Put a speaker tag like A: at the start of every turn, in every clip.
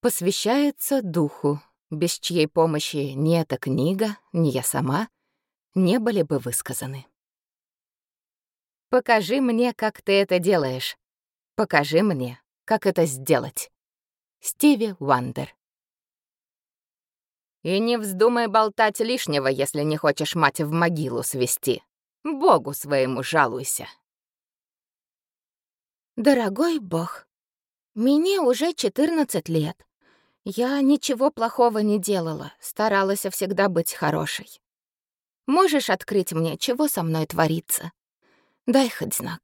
A: Посвящается духу, без чьей помощи ни эта книга, ни я сама не были бы высказаны. Покажи мне, как ты это делаешь. Покажи мне, как это сделать. Стиви Уандер. И не вздумай болтать лишнего, если не хочешь мать в могилу свести. Богу своему жалуйся.
B: Дорогой Бог, мне уже 14 лет. Я ничего плохого не делала, старалась всегда быть хорошей. Можешь открыть мне, чего со мной творится? Дай хоть знак.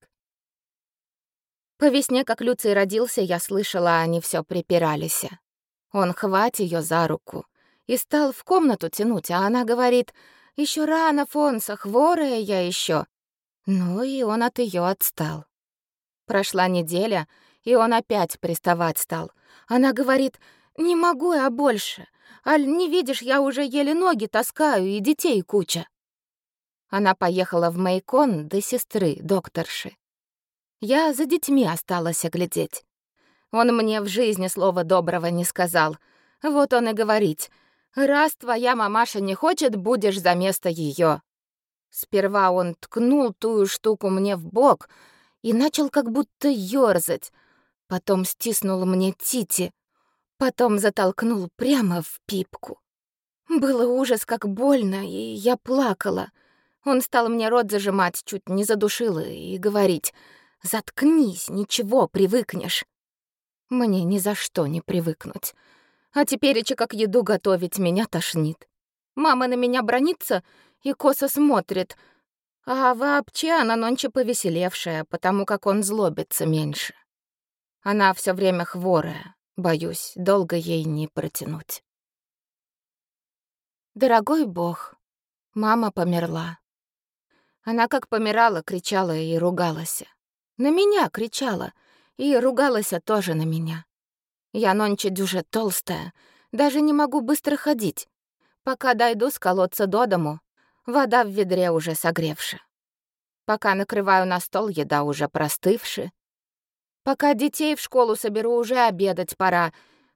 B: По весне, как Люций родился, я слышала, они все припирались. Он хвать ее за руку и стал в комнату тянуть, а она говорит, еще рано, Фонса, хворая я еще. Ну и он от ее отстал. Прошла неделя, и он опять приставать стал. Она говорит, не могу я больше. Аль, не видишь, я уже еле ноги таскаю и детей куча. Она поехала в Майкон до сестры, докторши. Я за детьми осталась глядеть. Он мне в жизни слова доброго не сказал. Вот он и говорит, раз твоя мамаша не хочет, будешь за место ее. Сперва он ткнул тую штуку мне в бок и начал как будто ёрзать. Потом стиснул мне тити, Потом затолкнул прямо в пипку. Было ужас, как больно, и я плакала. Он стал мне рот зажимать, чуть не задушил и говорить «Заткнись, ничего, привыкнешь». Мне ни за что не привыкнуть. А теперь, как еду готовить, меня тошнит. Мама на меня бронится и косо смотрит, а вообще она нонче повеселевшая, потому как он злобится меньше. Она все время хворая, Боюсь, долго ей не протянуть. Дорогой бог, мама померла. Она как помирала, кричала и ругалась. На меня кричала и ругалась тоже на меня. Я нонче дюже толстая, даже не могу быстро ходить. Пока дойду с колодца до дому, вода в ведре уже согревшая. Пока накрываю на стол, еда уже простывшая. Пока детей в школу соберу, уже обедать пора.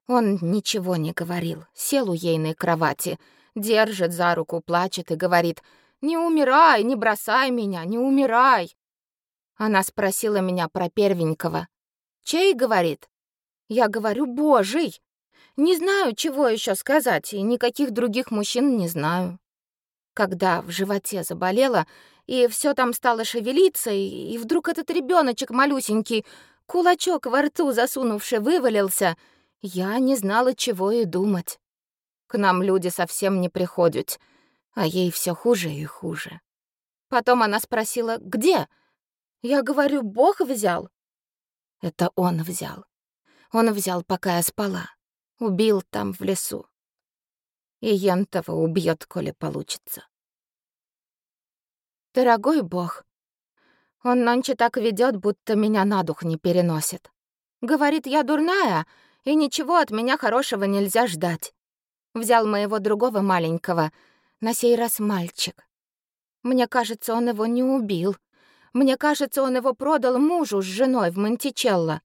B: Он ничего не говорил, сел у ейной кровати, держит за руку, плачет и говорит, «Не умирай, не бросай меня, не умирай!» Она спросила меня про первенького. «Чей?» — говорит. Я говорю, «Божий!» Не знаю, чего еще сказать, и никаких других мужчин не знаю. Когда в животе заболело, и все там стало шевелиться, и, и вдруг этот ребеночек малюсенький Кулачок во рту засунувши вывалился. Я не знала, чего и думать. К нам люди совсем не приходят, а ей все хуже и хуже. Потом она спросила, где? Я говорю, Бог взял. Это он взял. Он взял, пока я спала. Убил там, в лесу. И Янтова убьет, коли получится. Дорогой Бог, он нонче так ведет, будто меня на дух не переносит. Говорит, я дурная, и ничего от меня хорошего нельзя ждать. Взял моего другого маленького, на сей раз мальчик. Мне кажется, он его не убил. Мне кажется, он его продал мужу с женой в Монтичелло.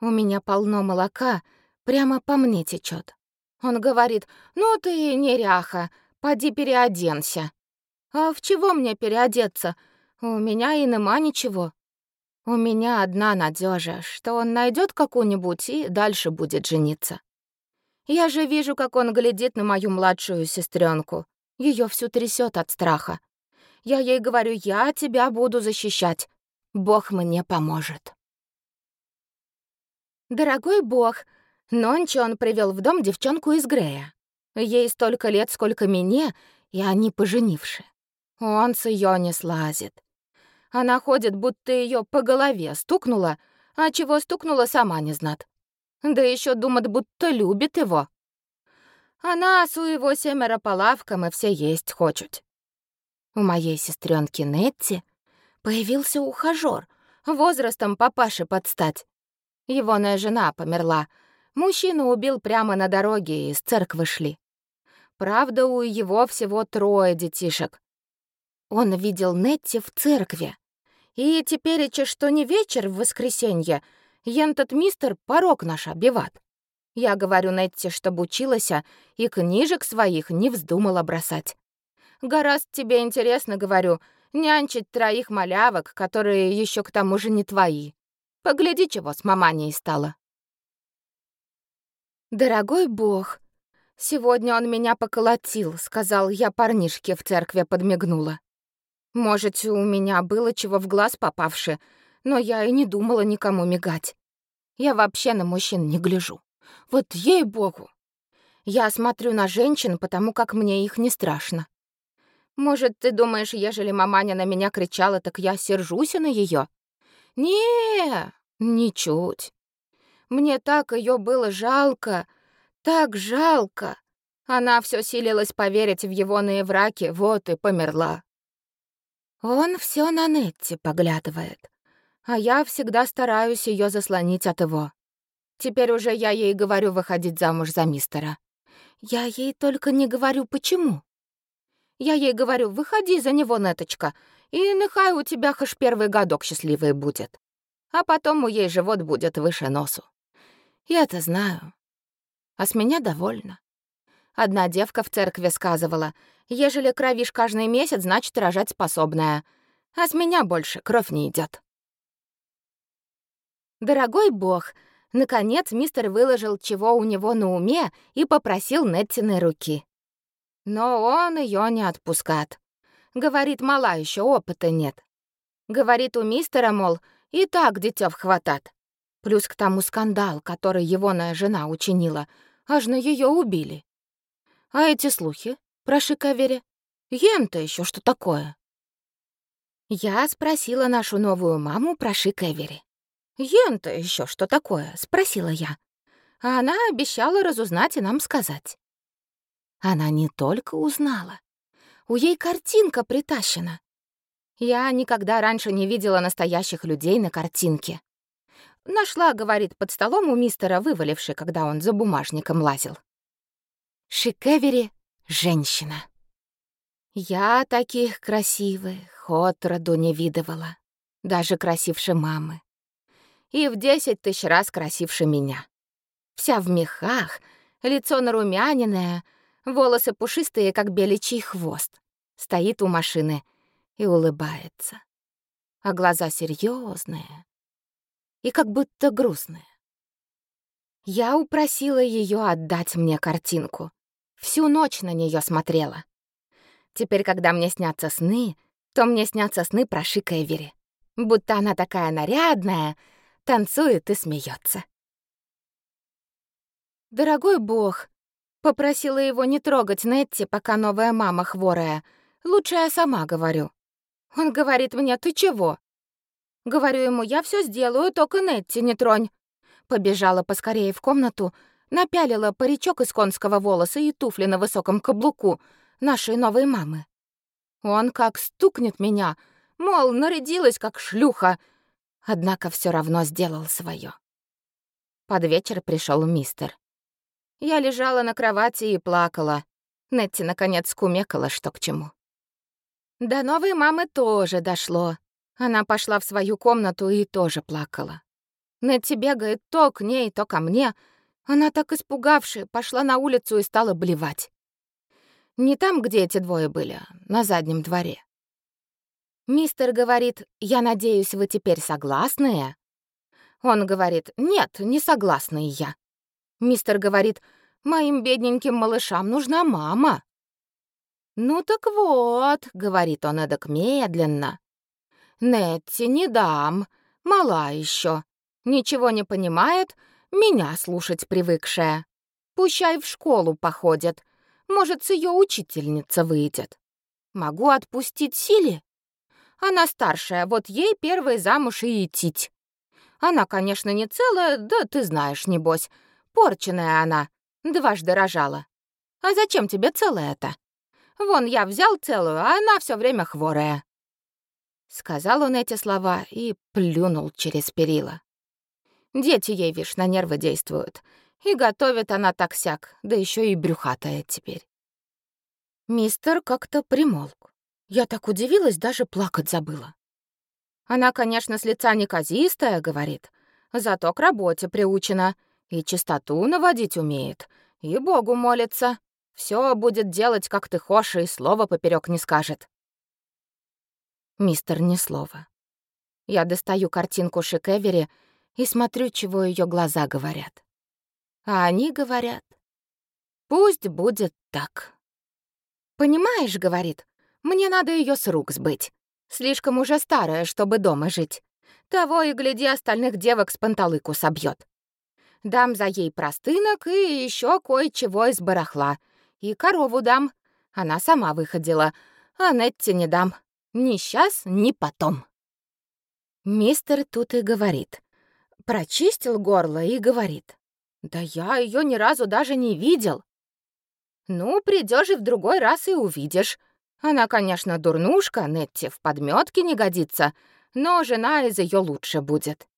B: У меня полно молока, прямо по мне течет. Он говорит, ну ты неряха, поди переоденься. А в чего мне переодеться? У меня и нема ничего. У меня одна надежа, что он найдет какую-нибудь и дальше будет жениться. Я же вижу, как он глядит на мою младшую сестренку. Ее всю трясет от страха. Я ей говорю, я тебя буду защищать. Бог мне поможет. Дорогой Бог, нонче он привел в дом девчонку из Грея. Ей столько лет, сколько мне, и они поженивши. Он с ее не слазит. Она ходит, будто ее по голове стукнула, а чего стукнула, сама не знает. Да еще думает, будто любит его. Она у его семеро по лавкам и все есть хочет. У моей сестренки Нетти появился ухажёр, возрастом папаше подстать. Егоная жена померла. Мужчину убил прямо на дороге, и из церквы шли. Правда, у его всего трое детишек. Он видел Нетти в церкви. И теперь, что не вечер в воскресенье, ентот мистер порог наш обиват. Я говорю Нетти, чтобы училась, а и книжек своих не вздумала бросать. Гораздо тебе интересно, говорю, нянчить троих малявок, которые еще к тому же не твои. Погляди, чего с маманей стало. Дорогой бог, сегодня он меня поколотил, сказал я парнишке в церкви подмигнула. Может, у меня было чего в глаз попавши, но я и не думала никому мигать. Я вообще на мужчин не гляжу. Вот ей-богу. Я смотрю на женщин, потому как мне их не страшно. Может, ты думаешь, ежели маманя на меня кричала, так я сержусь на ее? Не, ничуть. Мне так ее было жалко, так жалко. Она все силилась поверить в его наевраки, вот и померла. Он все на Нетти поглядывает, а я всегда стараюсь ее заслонить от его. Теперь уже я ей говорю выходить замуж за мистера. Я ей только не говорю, почему. Я ей говорю, выходи за него, Неточка, и нехай у тебя хоть первый годок счастливый будет. А потом у ей живот будет выше носу. Я это знаю. А с меня довольна. Одна девка в церкви сказывала, ежели кровишь каждый месяц, значит, рожать способная. А с меня больше кровь не идет. Дорогой бог, наконец мистер выложил, чего у него на уме, и попросил Неттиной руки. Но он ее не отпускает. Говорит, мала еще опыта нет. Говорит, у мистера, мол, и так детёв хватат. Плюс к тому скандал, который егоная жена учинила, аж на ее убили. А эти слухи про Шикавере? Ем-то еще что такое? Я спросила нашу новую маму про Шикавере. Ем-то еще что такое? Спросила я. А она обещала разузнать и нам сказать. Она не только узнала. У ей картинка притащена. Я никогда раньше не видела настоящих людей на картинке. Нашла, говорит, под столом у мистера, вываливший, когда он за бумажником лазил. Шикевери — женщина. Я таких красивых отроду не видывала, даже красивше мамы. И в десять тысяч раз красивше меня. Вся в мехах, лицо нарумяненное — волосы пушистые, как беличий хвост. Стоит у машины и улыбается. А глаза серьезные и как будто грустные. Я упросила ее отдать мне картинку. Всю ночь на нее смотрела. Теперь, когда мне снятся сны, то мне снятся сны про Шика Эвери. Будто она такая нарядная, танцует и смеется. Дорогой бог, Попросила его не трогать Нетти, пока новая мама хворая. Лучше я сама говорю. Он говорит мне, ты чего? Говорю ему, я все сделаю, только Нетти не тронь. Побежала поскорее в комнату, напялила паричок из конского волоса и туфли на высоком каблуку нашей новой мамы. Он как стукнет меня, мол, нарядилась как шлюха, однако все равно сделал свое. Под вечер пришел мистер. Я лежала на кровати и плакала. Нетти, наконец, кумекала, что к чему. До новой мамы тоже дошло. Она пошла в свою комнату и тоже плакала. Нетти бегает то к ней, то ко мне. Она так испугавшая, пошла на улицу и стала блевать. Не там, где эти двое были, а на заднем дворе. Мистер говорит, я надеюсь, вы теперь согласные? Он говорит, нет, не согласный я. Мистер говорит, моим бедненьким малышам нужна мама. «Ну так вот», — говорит он эдак медленно. «Нетти не дам, мала еще, ничего не понимает, меня слушать привыкшая. Пущай в школу походит, может, с ее учительница выйдет. Могу отпустить Силе? Она старшая, вот ей первой замуж и идти. Она, конечно, не целая, да ты знаешь, небось, Порченная она, дважды рожала. А зачем тебе целая-то? Вон я взял целую, а она все время хворая. Сказал он эти слова и плюнул через перила. Дети ей, вишь, на нервы действуют. И готовит она так-сяк, да еще и брюхатая теперь. Мистер как-то примолк. Я так удивилась, даже плакать забыла. Она, конечно, с лица неказистая, говорит, зато к работе приучена —
A: И чистоту наводить умеет, и Богу молится. Все будет делать, как ты хочешь, и слова поперек не скажет. Мистер ни слова. Я достаю картинку Шикевери и смотрю, чего ее глаза говорят. А они говорят, пусть будет так. «Понимаешь, — говорит, — мне надо ее с рук сбыть. Слишком уже старая, чтобы дома жить. Того и гляди, остальных девок с панталыку собьет. Дам за ей простынок и еще кое-чего из барахла. И корову дам. Она сама выходила. А Нетти не дам. Ни сейчас, ни потом. Мистер тут и говорит. Прочистил горло и говорит. Да я ее ни разу даже не видел. Ну, придешь и в другой раз и увидишь. Она, конечно, дурнушка, Нетти в подметке не годится, но жена из ее лучше будет.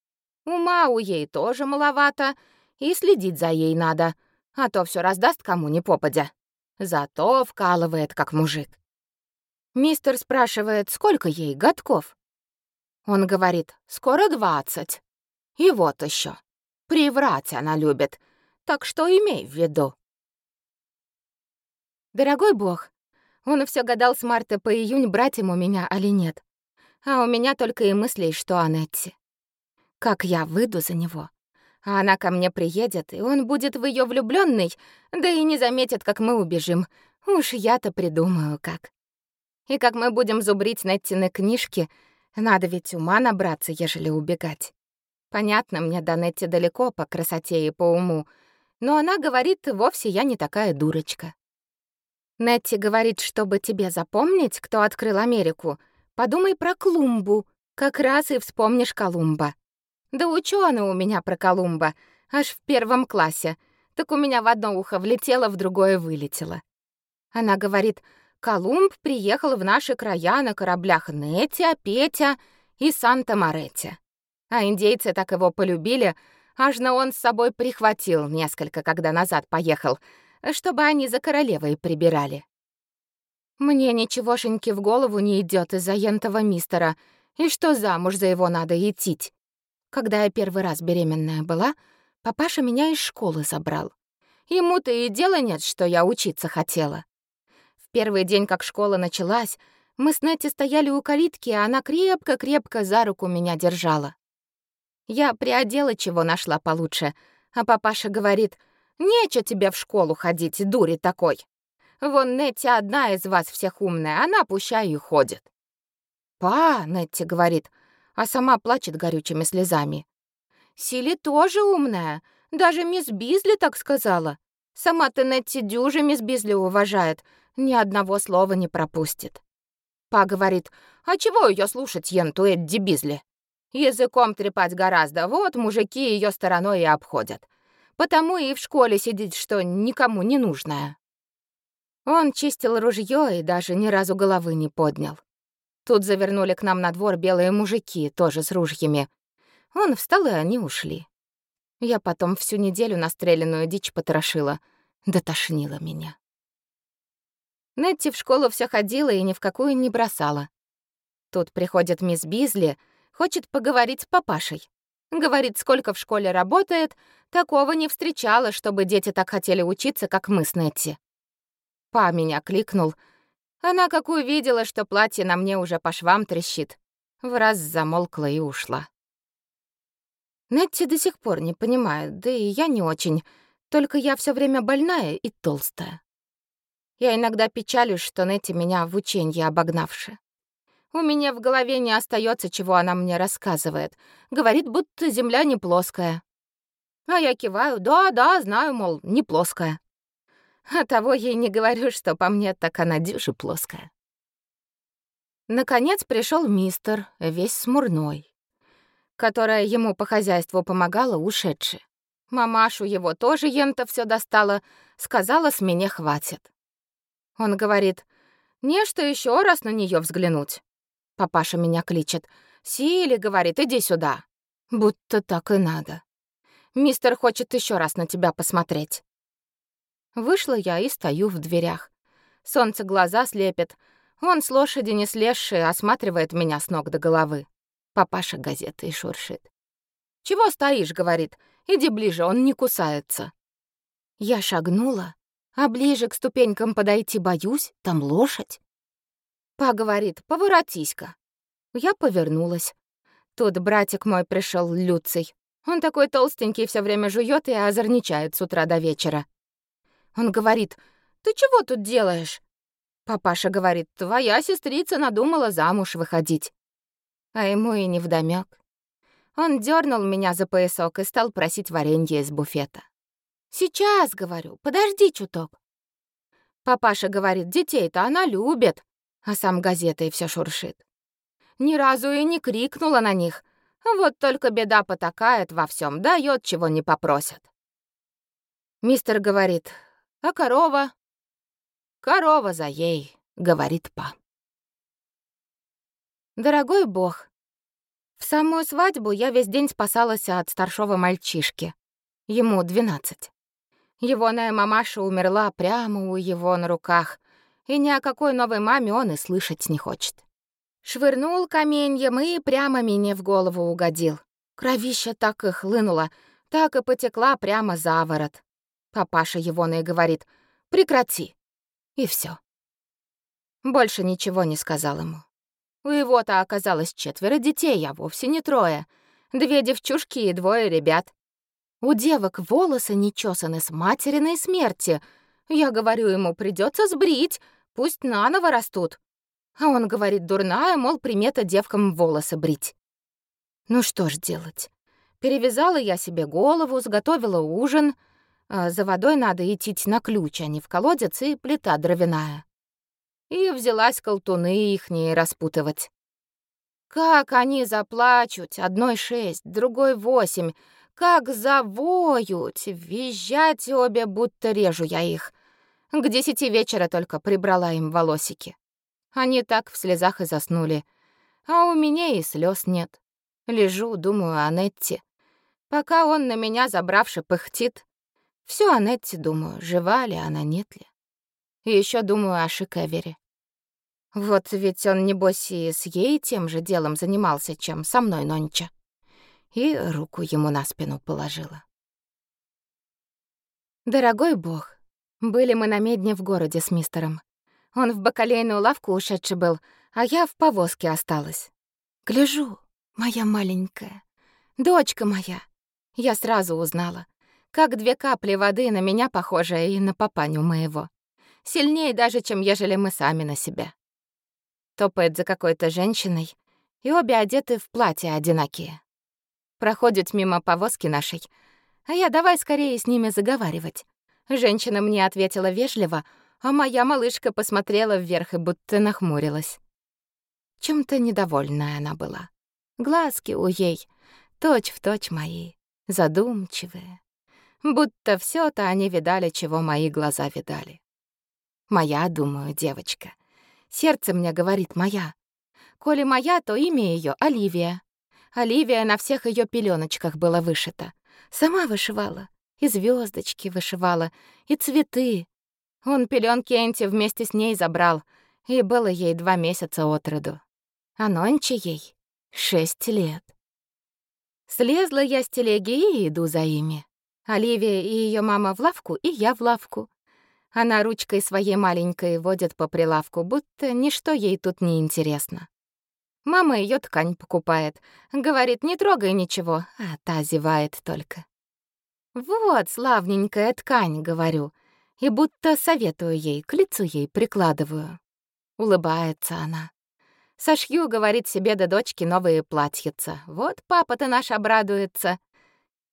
A: Ума у ей тоже маловато, и следить за ей надо, а то все раздаст кому ни попадя. Зато вкалывает, как мужик. Мистер спрашивает, сколько ей годков. Он говорит, скоро двадцать. И вот еще. Приврать она любит, так что имей в виду. Дорогой бог, он все гадал с марта по июнь, брать ему меня или нет. А у меня только и мыслей, что о Нетти. Как я выйду за него, а она ко мне приедет, и он будет в ее влюбленный, да и не заметит, как мы убежим. Уж я-то придумаю, как. И как мы будем зубрить Неттины книжки, надо ведь ума набраться, ежели убегать. Понятно, мне до Нетти далеко по красоте и по уму, но она говорит, вовсе я не такая дурочка. Нетти говорит, чтобы тебе запомнить, кто открыл Америку, подумай про Клумбу, как раз и вспомнишь Колумба. Да учёный у меня про Колумба, аж в первом классе. Так у меня в одно ухо влетело, в другое вылетело. Она говорит, Колумб приехал в наши края на кораблях Нетя, Петя и Санта-Моретти. А индейцы так его полюбили, аж на он с собой прихватил несколько, когда назад поехал, чтобы они за королевой прибирали. Мне ничегошеньки в голову не идет из-за ентого мистера, и что замуж за его надо идти. Когда я первый раз беременная была, папаша меня из школы забрал. Ему-то и дела нет, что я учиться хотела. В первый день, как школа началась, мы с Нетти стояли у калитки, а она крепко-крепко за руку меня держала. Я приодела, чего нашла получше, а папаша говорит, «Нечего тебе в школу ходить, дури такой. Вон Нетти одна из вас всех умная, она пущай и ходит». «Па», — Нетти говорит, — а сама плачет горючими слезами. «Сили тоже умная, даже мисс Бизли так сказала. Сама-то Нетти дюжи мисс Бизли уважает, ни одного слова не пропустит». Па говорит, «А чего ее слушать, енту Эдди Бизли? Языком трепать гораздо, вот мужики ее стороной и обходят. Потому и в школе сидит, что никому не нужная». Он чистил ружье и даже ни разу головы не поднял. Тут завернули к нам на двор белые мужики, тоже с ружьями. Он встал, и они ушли. Я потом всю неделю настреленную дичь потрошила. Дотошнила меня. Нетти в школу все ходила и ни в какую не бросала. Тут приходит мисс Бизли, хочет поговорить с папашей. Говорит, сколько в школе работает, такого не встречала, чтобы дети так хотели учиться, как мы с Нетти. Па меня кликнул — она как увидела, что платье на мне уже по швам трещит, в раз замолкла и ушла. Нетти до сих пор не понимает, да и я не очень, только я все время больная и толстая. Я иногда печалюсь, что Нетти меня в ученье обогнавши. У меня в голове не остается, чего она мне рассказывает. Говорит, будто земля не плоская. А я киваю, да-да, знаю, мол, не плоская. А того ей не говорю, что по мне так она дюжи плоская. Наконец пришел мистер, весь смурной, которая ему по хозяйству помогала, ушедший. Мамашу его тоже ента все достала, сказала, с меня хватит. Он говорит, не что еще раз на нее взглянуть. Папаша меня кличет. «Сили, — говорит, — иди сюда». Будто так и надо. Мистер хочет еще раз на тебя посмотреть. Вышла я и стою в дверях. Солнце глаза слепит. Он с лошади не слезший осматривает меня с ног до головы. Папаша газетой шуршит. «Чего стоишь?» — говорит.
B: Иди ближе, он не кусается». Я шагнула, а ближе к ступенькам подойти боюсь, там лошадь. Па говорит, поворотись-ка. Я повернулась. Тут братик мой пришел, Люций. Он такой толстенький, все время жует и озорничает с утра до вечера. Он говорит, ты чего тут делаешь? Папаша говорит, твоя сестрица надумала замуж выходить. А ему и не вдомёк. Он дернул меня за поясок и стал просить варенье из буфета. «Сейчас, — говорю, — подожди чуток». Папаша говорит, детей-то она любит, а сам газетой все шуршит. Ни разу и не крикнула на них. Вот только беда потакает во всем, дает, чего не попросят. Мистер говорит, а корова? Корова за ей, говорит па. Дорогой бог, в самую свадьбу я весь день спасалась от старшего мальчишки. Ему двенадцать. Егоная мамаша умерла прямо у его на руках, и ни о какой новой маме он и слышать не хочет. Швырнул каменьем и прямо мне в голову угодил. Кровища так и хлынула, так и потекла прямо за ворот. Папаша Егоный говорит «Прекрати». И все. Больше ничего не сказал ему. У его-то оказалось четверо детей, а вовсе не трое. Две девчушки и двое ребят. У девок волосы не чесаны с материной смерти — я говорю ему, придется сбрить, пусть наново растут. А он говорит, дурная, мол, примета девкам волосы брить. Ну что ж делать? Перевязала я себе голову, сготовила ужин. А за водой надо идти на ключ, а не в колодец, и плита дровяная. И взялась колтуны ихние распутывать. Как они заплачут, одной шесть, другой восемь, как завоют, визжать обе, будто режу я их. К десяти вечера только прибрала им волосики. Они так в слезах и заснули. А у меня и слез нет. Лежу, думаю о Нетте. Пока он на меня, забравши, пыхтит. Всё о Нетте думаю, жива ли она, нет ли. И ещё думаю о Шикевере. Вот ведь он, небось, и с ей тем же делом занимался, чем со мной нонча и руку ему на спину положила. Дорогой бог, были мы на медне в городе с мистером. Он в бакалейную лавку ушедший был, а я в повозке осталась. Гляжу, моя маленькая, дочка моя. Я сразу узнала, как две капли воды на меня похожая и на папаню моего. Сильнее даже, чем ежели мы сами на себя. Топает за какой-то женщиной, и обе одеты в платья одинакие проходят мимо повозки нашей, а я давай скорее с ними заговаривать. Женщина мне ответила вежливо, а моя малышка посмотрела вверх и будто нахмурилась. Чем-то недовольная она была. Глазки у ей точь-в-точь точь мои, задумчивые. Будто все то они видали, чего мои глаза видали. Моя, думаю, девочка. Сердце мне говорит моя. Коли моя, то имя ее Оливия. Оливия на всех ее пеленочках была вышита. Сама вышивала, и звездочки вышивала, и цветы. Он пеленки Энти вместе с ней забрал, и было ей два месяца от роду. А нонче ей шесть лет. Слезла я с телеги и иду за ими. Оливия и ее мама в лавку, и я в лавку. Она ручкой своей маленькой водит по прилавку, будто ничто ей тут не интересно. Мама ее ткань покупает. Говорит, не трогай ничего, а та зевает только. «Вот, славненькая ткань», — говорю, и будто советую ей, к лицу ей прикладываю. Улыбается она. Сошью, говорит себе до дочки, новые платьица. Вот папа-то наш обрадуется.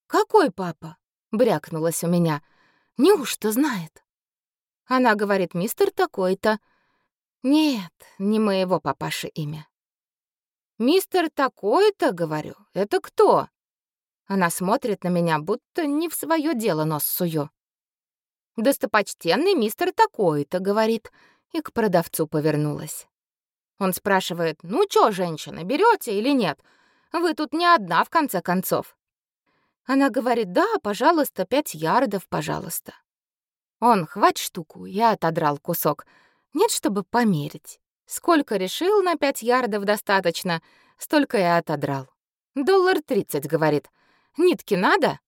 B: «Какой папа?» — брякнулась у меня. «Неужто знает?» Она говорит, мистер такой-то. Нет, не моего папаши имя. «Мистер такой-то, — говорю, — это кто?» Она смотрит на меня, будто не в свое дело нос сую. «Достопочтенный мистер такой-то, — говорит, и к продавцу повернулась. Он спрашивает, «Ну чё, женщина, берете или нет? Вы тут не одна, в конце концов». Она говорит, «Да, пожалуйста, пять ярдов, пожалуйста». Он, хвать штуку, я отодрал кусок. Нет, чтобы померить. Сколько решил на пять ярдов достаточно, столько и отодрал. Доллар тридцать, говорит. Нитки надо?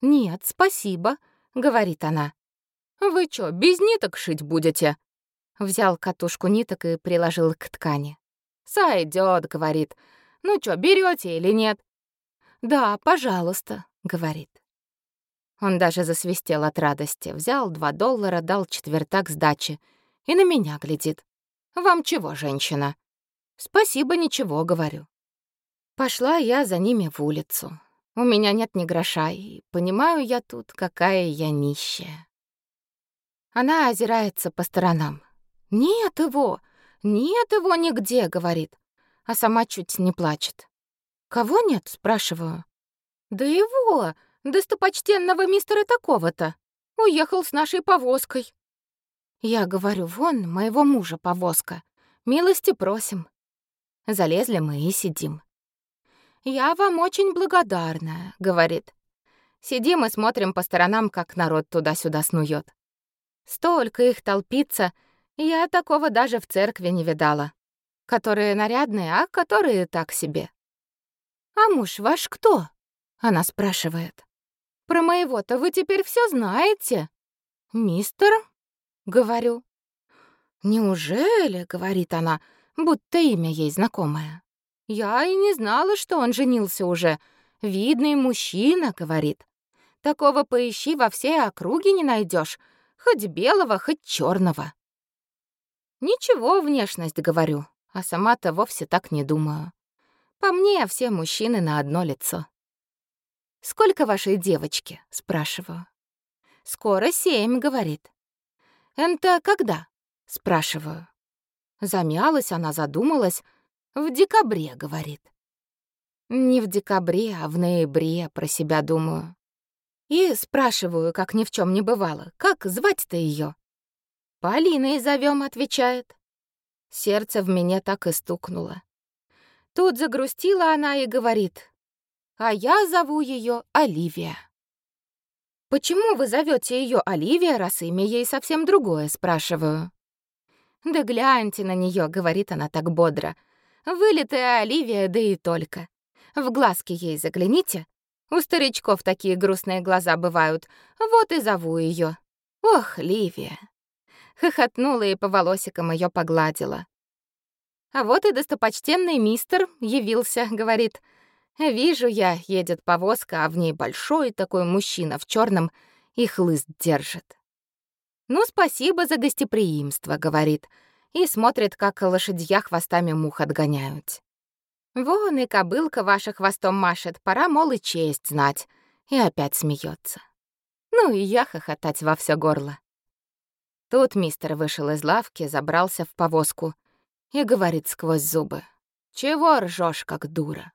A: «Нет, спасибо», — говорит она. «Вы чё, без ниток шить будете?» Взял катушку ниток и приложил к ткани. «Сойдёт», — говорит. «Ну чё, берёте или нет?» «Да, пожалуйста», — говорит. Он даже засвистел от радости, взял два доллара, дал четвертак сдачи и на меня глядит. «Вам чего, женщина?» «Спасибо, ничего», — говорю. Пошла я за ними в улицу. У меня нет ни гроша, и понимаю я тут, какая я нищая. Она озирается по сторонам. «Нет его! Нет его нигде!» — говорит, а сама чуть не плачет. «Кого нет?» — спрашиваю. «Да его! Достопочтенного мистера такого-то! Уехал с нашей повозкой!» Я говорю, вон, моего мужа повозка. Милости просим. Залезли мы и сидим. «Я вам очень благодарна», — говорит. Сидим и смотрим по сторонам, как народ туда-сюда снует. Столько их толпится, я такого даже в церкви не видала. Которые нарядные, а которые так себе. «А муж ваш кто?» — она спрашивает. «Про моего-то вы теперь все знаете?» «Мистер?» — говорю. «Неужели?» — говорит она, будто имя ей знакомое. Я и не знала, что он женился уже. Видный мужчина, говорит. Такого поищи во всей округе не найдешь, хоть белого, хоть черного. Ничего, внешность говорю, а сама-то вовсе так не думаю. По мне, все мужчины на одно лицо. «Сколько вашей девочки?» — спрашиваю. «Скоро семь», — говорит. «Это когда?» — спрашиваю. Замялась она, задумалась, в декабре, говорит. Не в декабре, а в ноябре, про себя думаю. И спрашиваю, как ни в чем не бывало, как звать-то ее? Полиной зовем, отвечает. Сердце в меня так и стукнуло. Тут загрустила она и говорит, а я зову ее Оливия. «Почему вы зовете ее Оливия, раз имя ей совсем другое?» — спрашиваю. «Да гляньте на нее, говорит она так бодро. Вылитая Оливия, да и только. В глазки ей загляните. У старичков такие грустные глаза бывают. Вот и зову ее. Ох, Ливия. Хохотнула и по волосикам ее погладила. А вот и достопочтенный мистер явился, говорит. Вижу я, едет повозка, а в ней большой такой мужчина в черном и хлыст держит. Ну, спасибо за гостеприимство, говорит и смотрит, как лошадья хвостами мух отгоняют. Вон и кобылка ваша хвостом машет, пора, мол, и честь знать. И опять смеется. Ну и я хохотать во все горло. Тут мистер вышел из лавки, забрался в повозку и говорит сквозь зубы. «Чего ржешь, как дура?»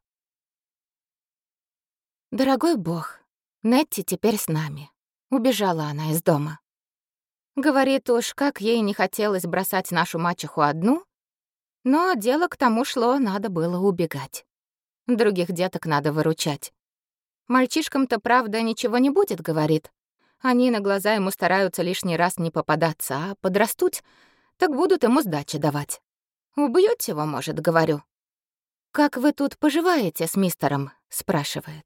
A: «Дорогой бог, Нетти теперь с нами». Убежала она из дома. Говорит уж, как ей не хотелось бросать нашу мачеху одну, но дело к тому шло, надо было убегать. Других деток надо выручать. Мальчишкам-то, правда, ничего не будет, говорит. Они на глаза ему стараются лишний раз не попадаться, а подрастут, так будут ему сдачи давать. Убьют его, может, говорю. «Как вы тут поживаете с мистером?» — спрашивает.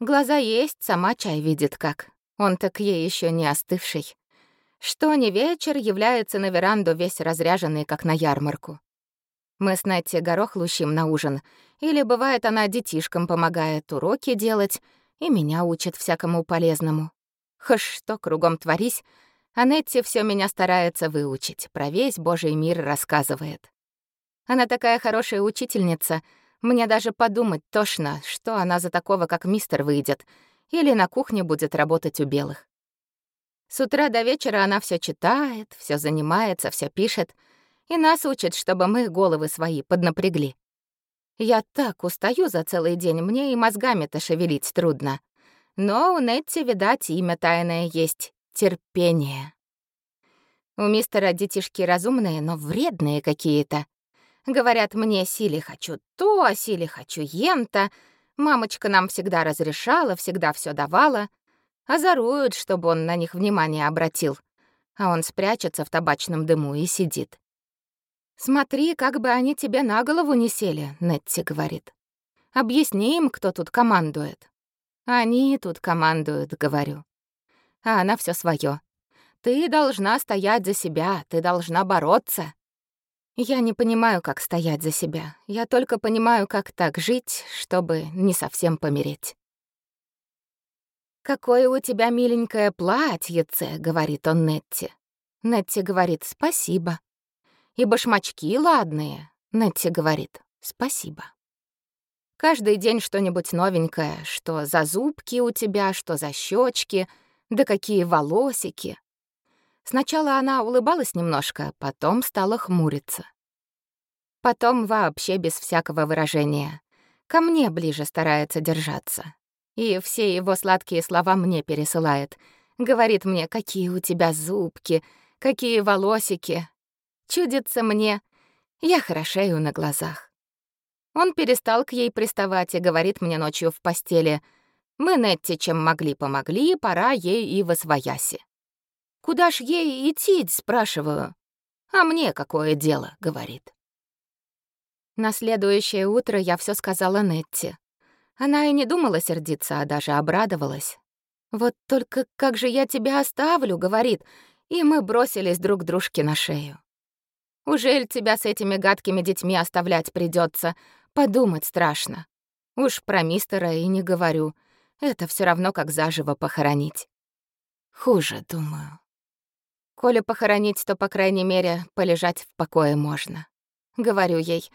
A: Глаза есть, сама чай видит как. Он так ей еще не остывший что не вечер является на веранду весь разряженный, как на ярмарку. Мы с Нетти горох лущим на ужин, или, бывает, она детишкам помогает уроки делать и меня учит всякому полезному. Хш, что кругом творись, а Нетти все меня старается выучить, про весь Божий мир рассказывает. Она такая хорошая учительница, мне даже подумать тошно, что она за такого, как мистер, выйдет, или на кухне будет работать у белых. С утра до вечера она все читает, все занимается, все пишет и нас учит, чтобы мы головы свои поднапрягли. Я так устаю за целый день, мне и мозгами-то шевелить трудно. Но у Нетти, видать, имя тайное есть — терпение. У мистера детишки разумные, но вредные какие-то. Говорят мне, силе хочу то, а силе хочу ента. Мамочка нам всегда разрешала, всегда все давала — Озоруют, чтобы он на них внимание обратил. А он спрячется в табачном дыму и сидит. «Смотри, как бы они тебе на голову не сели», — Нетти говорит. «Объясни им, кто тут командует». Они тут командуют, говорю. А она все свое. Ты должна стоять за себя, ты должна бороться. Я не понимаю, как стоять за себя. Я только понимаю, как так жить, чтобы не совсем помереть. «Какое у тебя миленькое платьице», — говорит он Нетти. Нетти говорит «спасибо». «И башмачки ладные», — Нетти говорит «спасибо». Каждый день что-нибудь новенькое, что за зубки у тебя, что за щечки, да какие волосики. Сначала она улыбалась немножко, потом стала хмуриться. Потом вообще без всякого выражения. Ко мне ближе старается держаться. И все его сладкие слова мне пересылает. Говорит мне, какие у тебя зубки, какие волосики. Чудится мне, я хорошею на глазах. Он перестал к ей приставать и говорит мне ночью в постели, «Мы, Нетти, чем могли, помогли, пора ей и восвояси». «Куда ж ей идти?» — спрашиваю. «А мне какое дело?» — говорит. На следующее утро я все сказала Нетти. Она и не думала сердиться, а даже обрадовалась. «Вот только как же я тебя оставлю?» — говорит, и мы бросились друг дружке на шею. «Ужель тебя с этими гадкими детьми оставлять придется? Подумать страшно. Уж про мистера и не говорю. Это все равно, как заживо похоронить. Хуже, думаю. Коли похоронить, то, по крайней мере, полежать в покое можно. Говорю ей,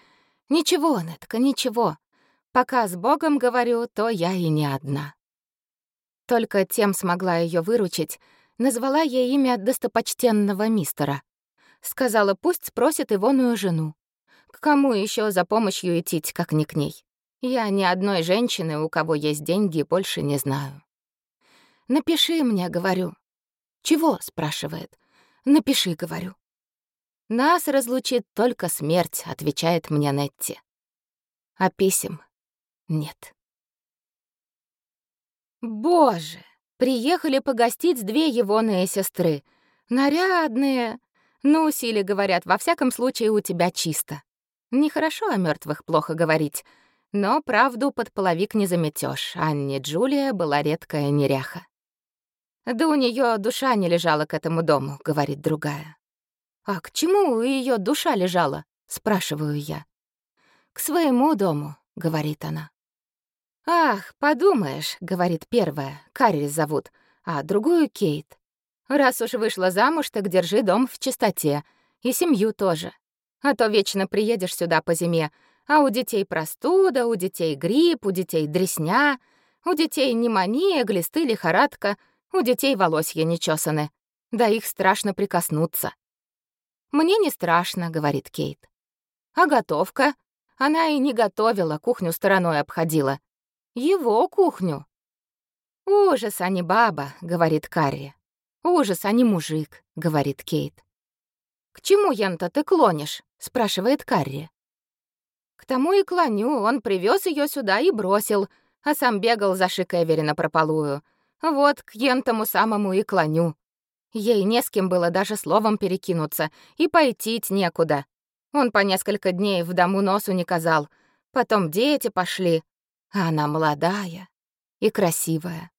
A: ничего, Нетка, ничего. Пока с Богом говорю, то я и не одна. Только тем смогла ее выручить, назвала ей имя достопочтенного мистера. Сказала, пусть спросит ивоную жену. К кому еще за помощью идти, как не к ней? Я ни одной женщины, у кого есть деньги, больше не знаю. «Напиши мне», — говорю. «Чего?» — спрашивает. Напиши, говорю. Нас разлучит только смерть, отвечает мне Нетти. А писем нет. Боже, приехали погостить две егоные сестры. Нарядные. Ну, Сили говорят, во всяком случае у тебя чисто. Нехорошо о мертвых плохо говорить, но правду под половик не заметешь. Анне Джулия была редкая неряха. «Да у нее душа не лежала к этому дому», — говорит другая. «А к чему ее душа лежала?» — спрашиваю я. «К своему дому», — говорит она. «Ах, подумаешь», — говорит первая, Карри зовут, а другую — Кейт. «Раз уж вышла замуж, так держи дом в чистоте, и семью тоже. А то вечно приедешь сюда по зиме, а у детей простуда, у детей грипп, у детей дресня, у детей немания, глисты, лихорадка — у детей волосья не чесаны. Да их страшно прикоснуться. «Мне не страшно», — говорит Кейт. «А готовка?» Она и не готовила, кухню стороной обходила. Его кухню. «Ужас, а не баба», — говорит Карри. «Ужас, а не мужик», — говорит Кейт. «К чему, Янта, ты клонишь?» — спрашивает Карри. «К тому и клоню, он привез ее сюда и бросил, а сам бегал за Шик Эверина прополую. Вот к ентому самому и клоню. Ей не с кем было даже словом перекинуться, и пойти некуда. Он по несколько дней в дому носу не казал. Потом дети пошли. А она молодая и красивая.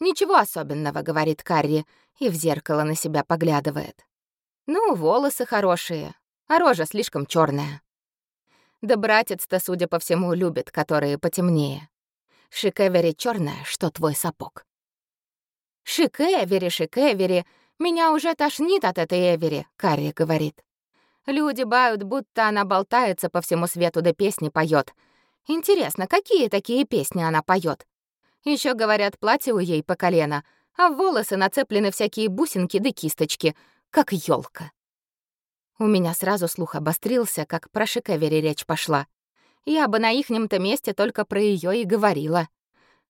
A: «Ничего особенного», — говорит Карри, и в зеркало на себя поглядывает. «Ну, волосы хорошие, а рожа слишком черная. Да братец-то, судя по всему, любит, которые потемнее. Шикевери черная, что твой сапог. Шикевери, Шикевери, меня уже тошнит от этой Эвери, Карри говорит. Люди бают, будто она болтается по всему свету да песни поет. Интересно, какие такие песни она поет? Еще говорят, платье у ей по колено, а в волосы нацеплены всякие бусинки да кисточки, как елка. У меня сразу слух обострился, как про Шикевери речь пошла. Я бы на ихнем-то месте только про ее и говорила.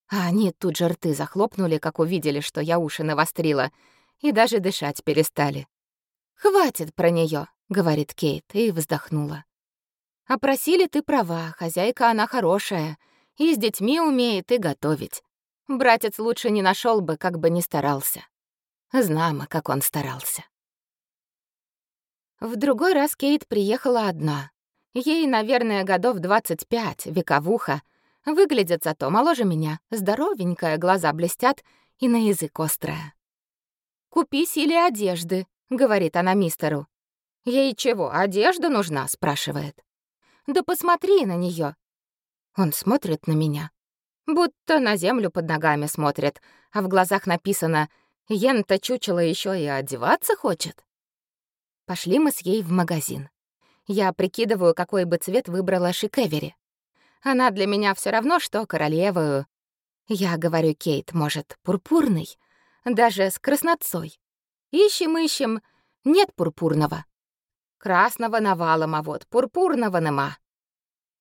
A: А они тут же рты захлопнули, как увидели, что я уши навострила, и даже дышать перестали. «Хватит про нее, говорит Кейт, и вздохнула. «А просили ты права, хозяйка она хорошая, и с детьми умеет и готовить. Братец лучше не нашел бы, как бы ни старался. Знамо, как он старался». В другой раз Кейт приехала одна. Ей, наверное, годов 25, вековуха. Выглядит зато моложе меня, здоровенькая, глаза блестят и на язык острая. «Купи Силе одежды», — говорит она мистеру. «Ей чего, одежда нужна?» — спрашивает. «Да посмотри на нее. Он смотрит на меня, будто на землю под ногами смотрит, а в глазах написано «Ента чучело еще и одеваться хочет». Пошли мы с ей в магазин. Я прикидываю, какой бы цвет выбрала Шикевери. Она для меня все равно, что королевую. Я говорю, Кейт, может, пурпурный? Даже с краснотцой. Ищем-ищем, нет пурпурного. Красного навалом, а вот пурпурного нема.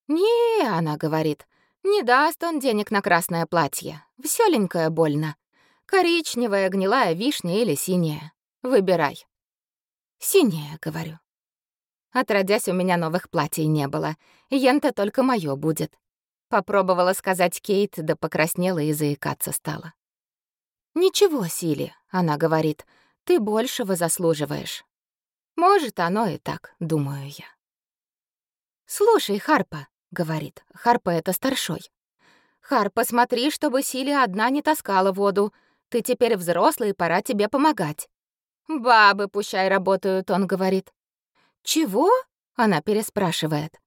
A: «Не, — она говорит, — не даст он денег на красное платье. Весёленькое больно. Коричневая, гнилая вишня или синяя. Выбирай». «Синяя», — говорю. Отродясь, у меня новых платьев не было. Ента только моё будет. Попробовала сказать Кейт, да покраснела и заикаться стала. «Ничего, Сили», — она говорит, — «ты большего заслуживаешь». Может, оно и так, думаю я. «Слушай, Харпа», — говорит, — Харпа — это старшой. «Харпа, смотри, чтобы Сили одна не таскала воду. Ты теперь взрослый, пора тебе помогать». «Бабы, пущай работают», — он говорит. «Чего?» — она переспрашивает.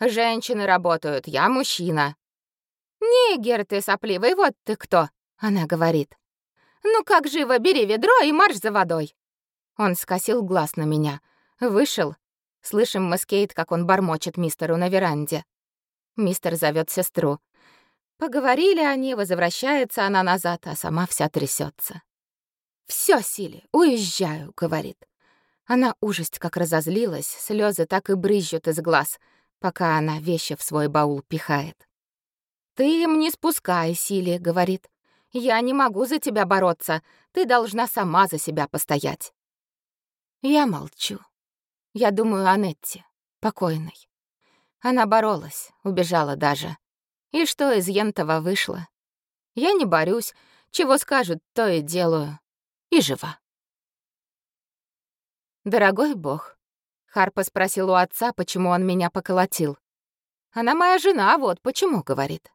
A: «Женщины работают, я мужчина». «Нигер ты сопливый, вот ты кто!» — она говорит. «Ну как живо, бери ведро и марш за водой!» Он скосил глаз на меня, вышел. Слышим мы как он бормочет мистеру на веранде. Мистер зовет сестру. Поговорили они, возвращается она назад, а сама вся трясется. «Всё, Сили, уезжаю», — говорит. Она ужасть как разозлилась, слезы так и брызжут из глаз, пока она вещи в свой баул пихает. «Ты им не спускай, Сили», — говорит. «Я не могу за тебя бороться, ты должна сама за себя постоять». Я молчу. Я думаю о Нетте, покойной. Она боролась, убежала даже. И что из Ентова вышло? Я не борюсь, чего скажут, то и делаю. И жива. «Дорогой бог», — Харпа спросил у отца, почему он меня поколотил. «Она моя жена, вот почему», — говорит.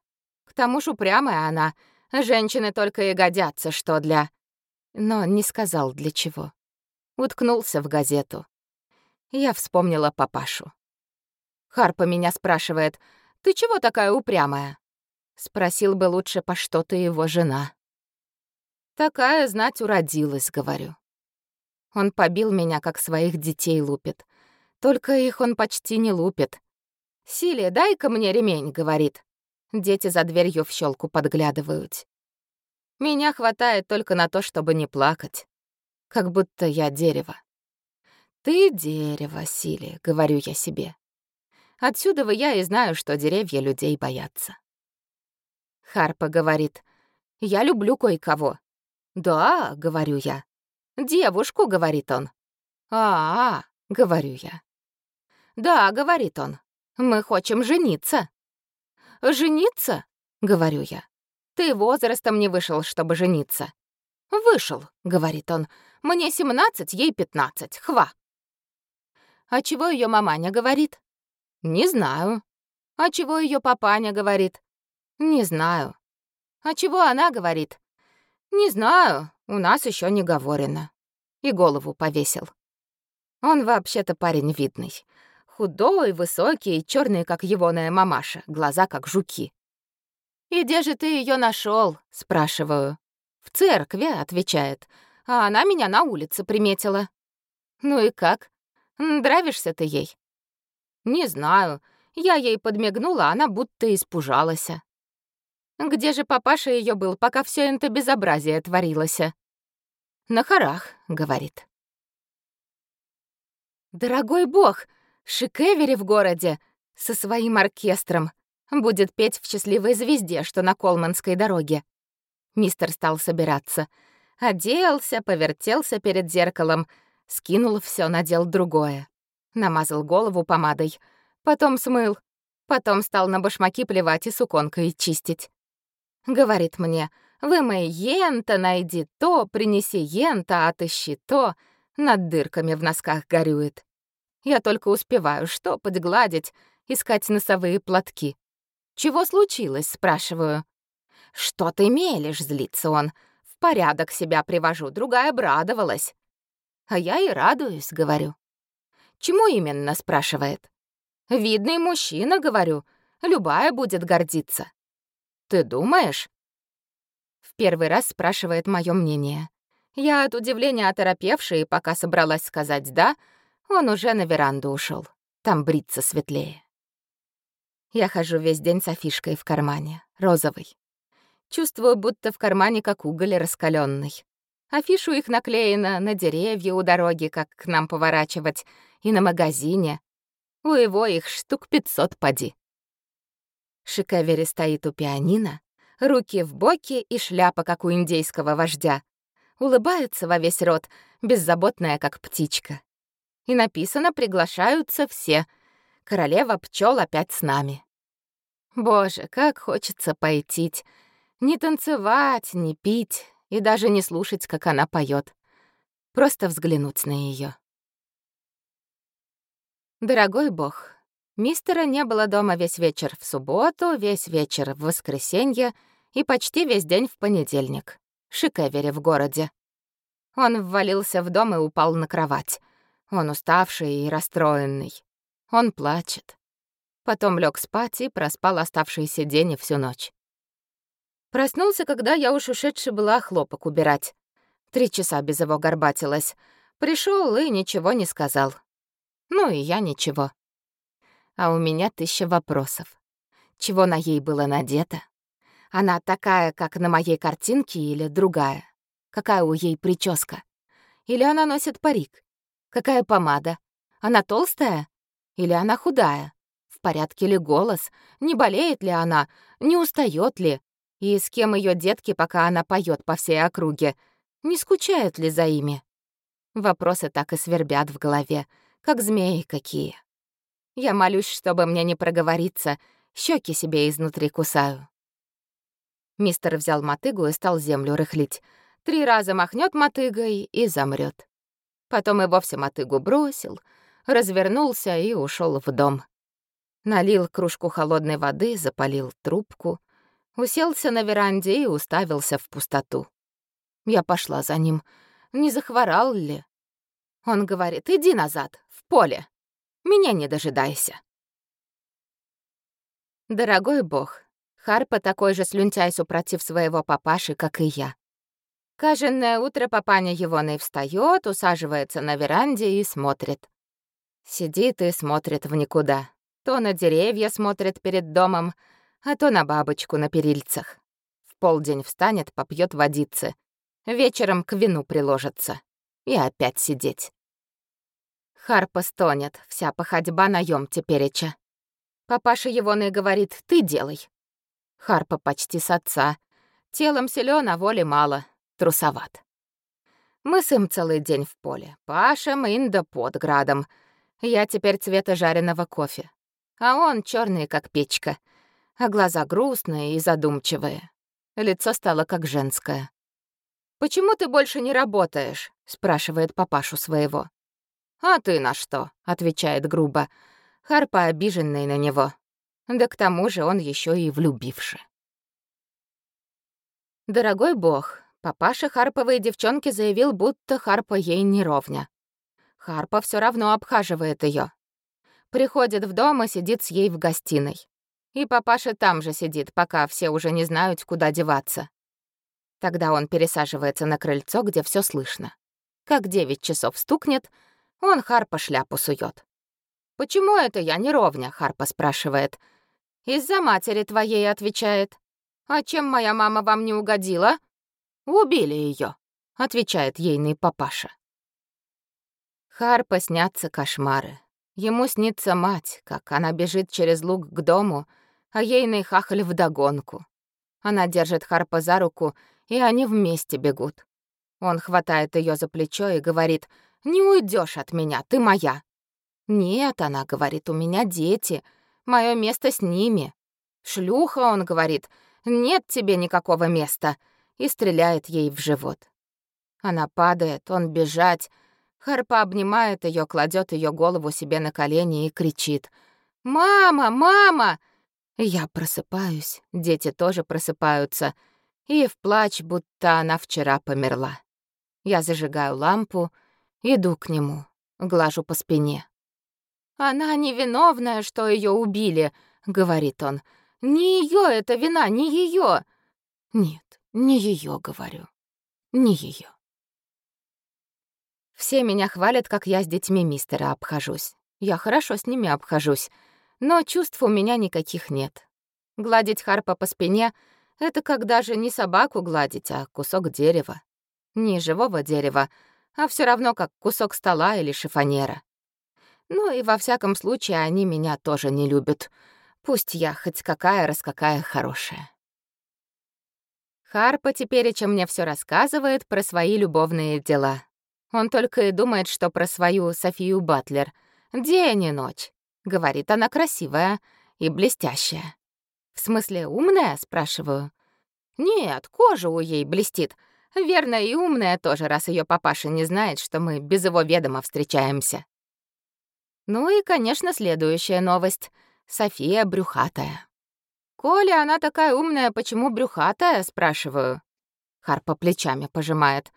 A: «К тому ж упрямая она. Женщины только и годятся, что для...» Но не сказал, для чего. Уткнулся в газету. Я вспомнила папашу. Харпа меня спрашивает, «Ты чего такая упрямая?» Спросил бы лучше, по что ты его жена. «Такая, знать, уродилась», — говорю. Он побил меня, как своих детей лупит. Только их он почти не лупит. «Силе, дай-ка мне ремень», — говорит. Дети за дверью в щелку подглядывают. Меня хватает только на то, чтобы не плакать. Как будто я дерево. «Ты дерево, Силе», — говорю я себе. Отсюда я и знаю, что деревья людей боятся. Харпа говорит, «Я люблю кое-кого». «Да», — говорю я, «Девушку», — говорит он. «А, -а, -а говорю я. «Да», — говорит он, — «мы хотим жениться». «Жениться?» — говорю я. «Ты возрастом не вышел, чтобы жениться». «Вышел», — говорит он, — «мне семнадцать, ей пятнадцать, хва». «А чего ее маманя говорит?» «Не знаю». «А чего ее папаня говорит?» «Не знаю». «А чего она говорит?» «Не знаю, у нас еще не говорено». И голову повесил. Он вообще-то парень видный. Худой, высокий, черный, как егоная мамаша, глаза как жуки. «И где же ты ее нашел? спрашиваю. «В церкви», — отвечает. «А она меня на улице приметила». «Ну и как? Нравишься ты ей?» «Не знаю. Я ей подмигнула, она будто испужалась. Где же папаша ее был, пока все это безобразие творилось? На хорах, говорит. Дорогой бог, Шикевери в городе со своим оркестром будет петь в счастливой звезде, что на Колманской дороге. Мистер стал собираться. Оделся, повертелся перед зеркалом, скинул все, надел другое. Намазал голову помадой, потом смыл, потом стал на башмаки плевать и суконкой чистить. Говорит мне, вымой ента, найди то, принеси ента, отыщи то. Над дырками в носках горюет. Я только успеваю штопать, гладить, искать носовые платки. «Чего случилось?» — спрашиваю. «Что ты мелешь?» — злится он. «В порядок себя привожу, другая обрадовалась». «А я и радуюсь», — говорю. «Чему именно?» — спрашивает. «Видный мужчина», — говорю. «Любая будет гордиться». «Ты думаешь?» В первый раз спрашивает мое мнение. Я от удивления оторопевшая, и пока собралась сказать «да», он уже на веранду ушел. Там бриться светлее. Я хожу весь день с афишкой в кармане, розовый. Чувствую, будто в кармане как уголь раскаленный. Афишу их наклеено на деревья у дороги, как к нам поворачивать, и на магазине. У его их штук пятьсот поди. Шикавери стоит у пианино, руки в боки и шляпа, как у индейского вождя. Улыбается во весь рот, беззаботная, как птичка. И написано «Приглашаются все», Королева пчел опять с нами. Боже, как хочется поэтить. Не танцевать, не пить и даже не слушать, как она поет. Просто взглянуть на ее. Дорогой бог, мистера не было дома весь вечер в субботу, весь вечер в воскресенье и почти весь день в понедельник. Шикевере в городе. Он ввалился в дом и упал на кровать. Он уставший и расстроенный. Он плачет. Потом лег спать и проспал оставшийся день и всю ночь. Проснулся, когда я уж ушедшая была хлопок убирать. Три часа без его горбатилась. Пришел и ничего не сказал. Ну и я ничего. А у меня тысяча вопросов. Чего на ей было надето? Она такая, как на моей картинке, или другая? Какая у ей прическа? Или она носит парик? Какая помада? Она толстая? Или она худая? В порядке ли голос? Не болеет ли она? Не устает ли? И с кем ее детки, пока она поет по всей округе? Не скучают ли за ими? Вопросы так и свербят в голове, как змеи какие. Я молюсь, чтобы мне не проговориться, щеки себе изнутри кусаю. Мистер взял мотыгу и стал землю рыхлить. Три раза махнет мотыгой и замрет. Потом и вовсе мотыгу бросил — развернулся и ушел в дом. Налил кружку холодной воды, запалил трубку, уселся на веранде и уставился в пустоту. Я пошла за ним. Не захворал ли? Он говорит, иди назад, в поле. Меня не дожидайся. Дорогой бог, Харпа такой же слюнтяй супротив своего папаши, как и я. Каждое утро папаня Егоной встает, усаживается на веранде и смотрит. Сидит и смотрит в никуда. То на деревья смотрит перед домом, а то на бабочку на перильцах. В полдень встанет, попьет водицы. Вечером к вину приложится. И опять сидеть. Харпа стонет, вся походьба наём тепереча. Папаша Егоный говорит, ты делай. Харпа почти с отца. Телом силён, а воли мало, трусоват. Мы с им целый день в поле. Пашем инда под градом — я теперь цвета жареного кофе. А он черный, как печка. А глаза грустные и задумчивые. Лицо стало как женское. «Почему ты больше не работаешь?» — спрашивает папашу своего. «А ты на что?» — отвечает грубо. Харпа обиженный на него. Да к тому же он еще и влюбивший. Дорогой бог, папаша Харповой девчонки заявил, будто Харпа ей не ровня. Харпа все равно обхаживает ее. Приходит в дом и сидит с ей в гостиной. И папаша там же сидит, пока все уже не знают, куда деваться. Тогда он пересаживается на крыльцо, где все слышно. Как девять часов стукнет, он Харпа шляпу сует. «Почему это я не ровня?» — Харпа спрашивает. «Из-за матери твоей», — отвечает. «А чем моя мама вам не угодила?» «Убили ее, отвечает ейный папаша. Харпа снятся кошмары. Ему снится мать, как она бежит через луг к дому, а ейный хахаль вдогонку. Она держит Харпа за руку, и они вместе бегут. Он хватает ее за плечо и говорит, «Не уйдешь от меня, ты моя». «Нет», — она говорит, — «у меня дети, мое место с ними». «Шлюха», — он говорит, — «нет тебе никакого места», и стреляет ей в живот. Она падает, он бежать, Харпа обнимает ее, кладет ее голову себе на колени и кричит. «Мама! Мама!» Я просыпаюсь, дети тоже просыпаются, и в плач, будто она вчера померла. Я зажигаю лампу, иду к нему, глажу по спине. «Она невиновная, что ее убили», — говорит он. «Не ее это вина, не ее. «Нет, не ее, говорю. Не ее. Все меня хвалят, как я с детьми мистера обхожусь. Я хорошо с ними обхожусь, но чувств у меня никаких нет. Гладить Харпа по спине — это как даже не собаку гладить, а кусок дерева. Не живого дерева, а все равно как кусок стола или шифонера. Ну и во всяком случае они меня тоже не любят. Пусть я хоть какая раз какая хорошая. Харпа теперь мне все рассказывает про свои любовные дела. Он только и думает, что про свою Софию Батлер. День и ночь. Говорит, она красивая и блестящая. В смысле, умная, спрашиваю. Нет, кожа у ей блестит. Верно, и умная тоже, раз ее папаша не знает, что мы без его ведома встречаемся. Ну и, конечно, следующая новость. София брюхатая. «Коля, она такая умная, почему брюхатая?» — спрашиваю. Харпа плечами пожимает.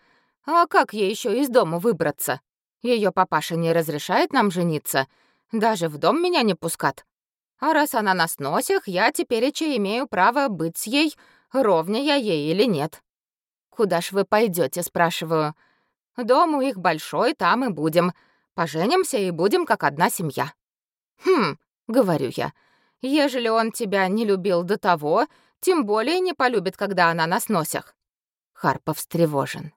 A: «А как ей еще из дома выбраться? Ее папаша не разрешает нам жениться. Даже в дом меня не пускат. А раз она на сносях, я теперь имею право быть с ей, ровня я ей или нет». «Куда ж вы пойдете? спрашиваю. «Дом у их большой, там и будем. Поженимся и будем как одна семья». «Хм», — говорю я, — Ежели он тебя не любил до того, тем более не полюбит, когда она на сносях». Харпов встревожен.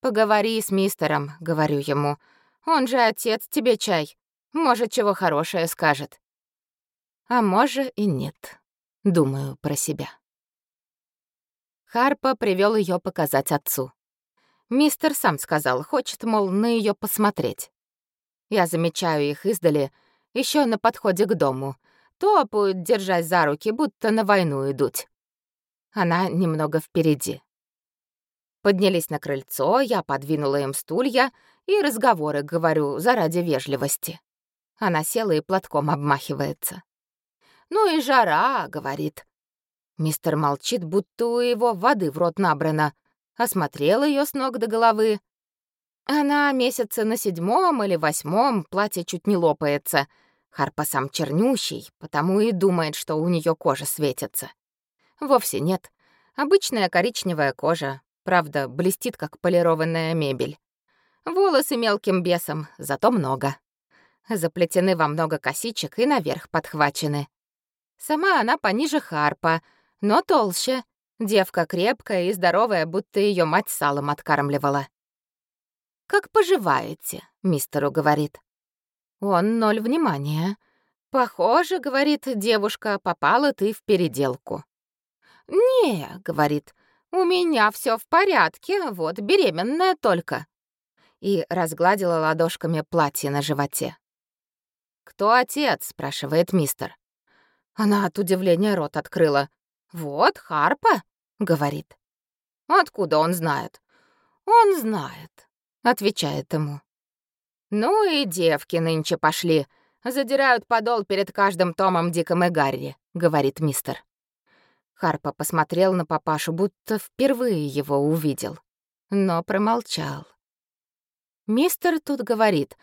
A: «Поговори с мистером», — говорю ему. «Он же отец тебе чай. Может, чего хорошее скажет». А может и нет, думаю про себя. Харпа привел ее показать отцу. Мистер сам сказал, хочет, мол, на ее посмотреть. Я замечаю их издали, еще на подходе к дому — Топают, держась за руки, будто на войну идут. Она немного впереди. Поднялись на крыльцо, я подвинула им стулья и разговоры говорю заради вежливости. Она села и платком обмахивается. «Ну и жара», — говорит. Мистер молчит, будто у его воды в рот набрано. Осмотрел ее с ног до головы. Она месяца на седьмом или восьмом, платье чуть не лопается — Харпа сам чернющий, потому и думает, что у нее кожа светится. Вовсе нет. Обычная коричневая кожа, правда, блестит, как полированная мебель. Волосы мелким бесом, зато много. Заплетены во много косичек и наверх подхвачены. Сама она пониже Харпа, но толще. Девка крепкая и здоровая, будто ее мать салом откармливала. «Как поживаете?» — мистеру говорит. Он ноль внимания. «Похоже, — говорит девушка, — попала ты в переделку». «Не, — говорит, — у меня все в порядке, вот беременная только». И разгладила ладошками платье на животе. «Кто отец?» — спрашивает мистер. Она от удивления рот открыла. «Вот, Харпа», — говорит. «Откуда он знает?» «Он знает», — отвечает ему. «Ну и девки нынче пошли. Задирают подол перед каждым томом Диком и Гарри», — говорит мистер. Харпа посмотрел на папашу, будто впервые его увидел, но промолчал. Мистер тут говорит,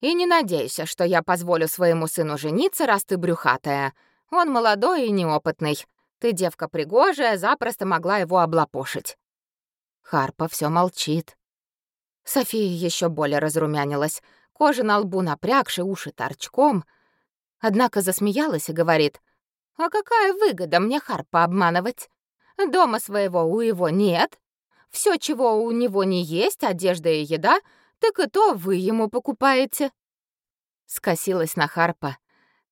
A: «И не надейся, что я позволю своему сыну жениться, раз ты брюхатая. Он молодой и неопытный. Ты девка пригожая, запросто могла его облапошить». Харпа все молчит. София еще более разрумянилась, кожа на лбу напрягши, уши торчком. Однако засмеялась и говорит, «А какая выгода мне Харпа обманывать? Дома своего у его нет. Все, чего у него не есть, одежда и еда, так и то вы ему покупаете». Скосилась на Харпа.